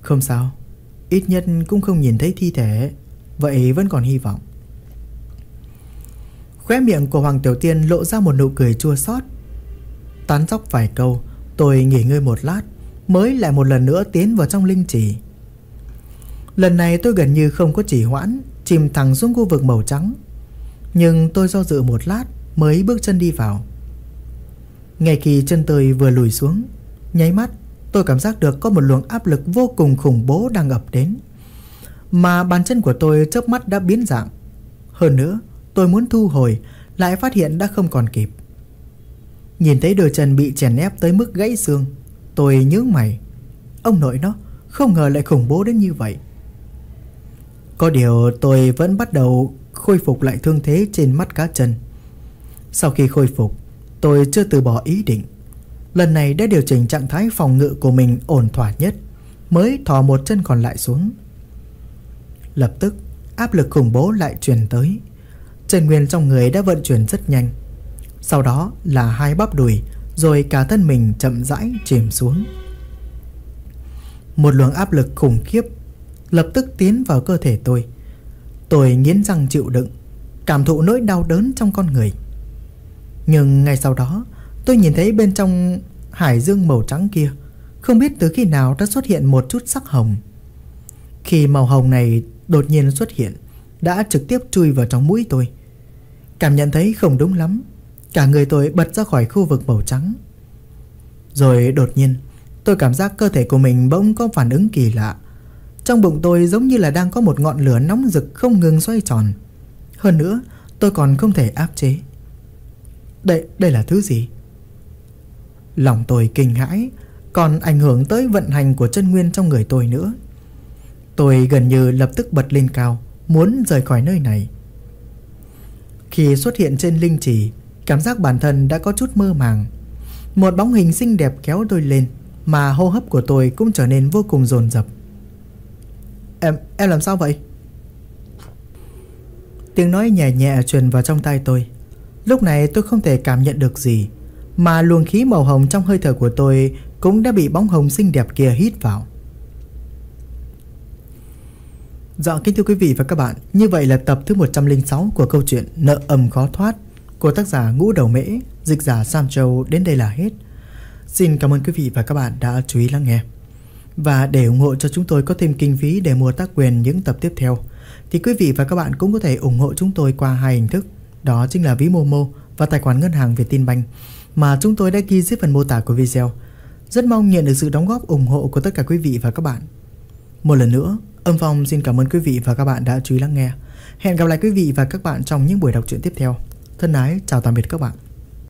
Không sao. Ít nhất cũng không nhìn thấy thi thể. Vậy vẫn còn hy vọng. Khóe miệng của Hoàng Tiểu Tiên lộ ra một nụ cười chua xót. Tán dóc vài câu, Tôi nghỉ ngơi một lát, Mới lại một lần nữa tiến vào trong linh trì. Lần này tôi gần như không có chỉ hoãn, Chìm thẳng xuống khu vực màu trắng. Nhưng tôi do dự một lát Mới bước chân đi vào. Ngay khi chân tôi vừa lùi xuống, Nháy mắt, tôi cảm giác được có một luồng áp lực vô cùng khủng bố đang ập đến, Mà bàn chân của tôi chớp mắt đã biến dạng. Hơn nữa, tôi muốn thu hồi, Lại phát hiện đã không còn kịp. Nhìn thấy đôi chân bị chèn ép tới mức gãy xương, Tôi nhướng mày. Ông nội nó, Không ngờ lại khủng bố đến như vậy. Có điều tôi vẫn bắt đầu Khôi phục lại thương thế trên mắt cá chân. Sau khi khôi phục, Tôi chưa từ bỏ ý định. Lần này đã điều chỉnh trạng thái phòng ngự của mình ổn thỏa nhất, Mới thò một chân còn lại xuống. Lập tức, áp lực khủng bố lại truyền tới. Chân nguyên trong người đã vận chuyển rất nhanh. Sau đó là hai bắp đùi, rồi cả thân mình chậm rãi chìm xuống. Một luồng áp lực khủng khiếp Lập tức tiến vào cơ thể tôi. Tôi nghiến răng chịu đựng, Cảm thụ nỗi đau đớn trong con người. Nhưng ngay sau đó, Tôi nhìn thấy bên trong hải dương màu trắng kia, Không biết từ khi nào đã xuất hiện một chút sắc hồng. Khi màu hồng này đột nhiên xuất hiện, Đã trực tiếp chui vào trong mũi tôi. Cảm nhận thấy không đúng lắm, Cả người tôi bật ra khỏi khu vực màu trắng. Rồi đột nhiên, Tôi cảm giác cơ thể của mình bỗng có phản ứng kỳ lạ. Trong bụng tôi giống như là đang có một ngọn lửa nóng rực không ngừng xoay tròn. Hơn nữa, tôi còn không thể áp chế. Đây, đây là thứ gì? Lòng tôi kinh hãi Còn ảnh hưởng tới vận hành của chân nguyên trong người tôi nữa. Tôi gần như lập tức bật lên cao Muốn rời khỏi nơi này. Khi xuất hiện trên linh trì Cảm giác bản thân đã có chút mơ màng. Một bóng hình xinh đẹp kéo tôi lên Mà hô hấp của tôi cũng trở nên vô cùng dồn dập. Em, em làm sao vậy? Tiếng nói nhẹ nhẹ truyền vào trong tai tôi. Lúc này tôi không thể cảm nhận được gì Mà luồng khí màu hồng trong hơi thở của tôi Cũng đã bị bóng hồng xinh đẹp kia hít vào Dạ kính thưa quý vị và các bạn Như vậy là tập thứ 106 của câu chuyện Nợ ầm khó thoát của tác giả Ngũ Đầu Mễ, dịch giả Sam Châu đến đây là hết. Xin cảm ơn quý vị và các bạn đã chú ý lắng nghe. Và để ủng hộ cho chúng tôi có thêm kinh phí để mua tác quyền những tập tiếp theo, thì quý vị và các bạn cũng có thể ủng hộ chúng tôi qua hai hình thức, đó chính là ví Momo và tài khoản ngân hàng Vietinbank mà chúng tôi đã ghi dưới phần mô tả của video. Rất mong nhận được sự đóng góp ủng hộ của tất cả quý vị và các bạn. Một lần nữa, Âm Phong xin cảm ơn quý vị và các bạn đã chú ý lắng nghe. Hẹn gặp lại quý vị và các bạn trong những buổi đọc truyện tiếp theo. Thân ái chào tạm biệt các bạn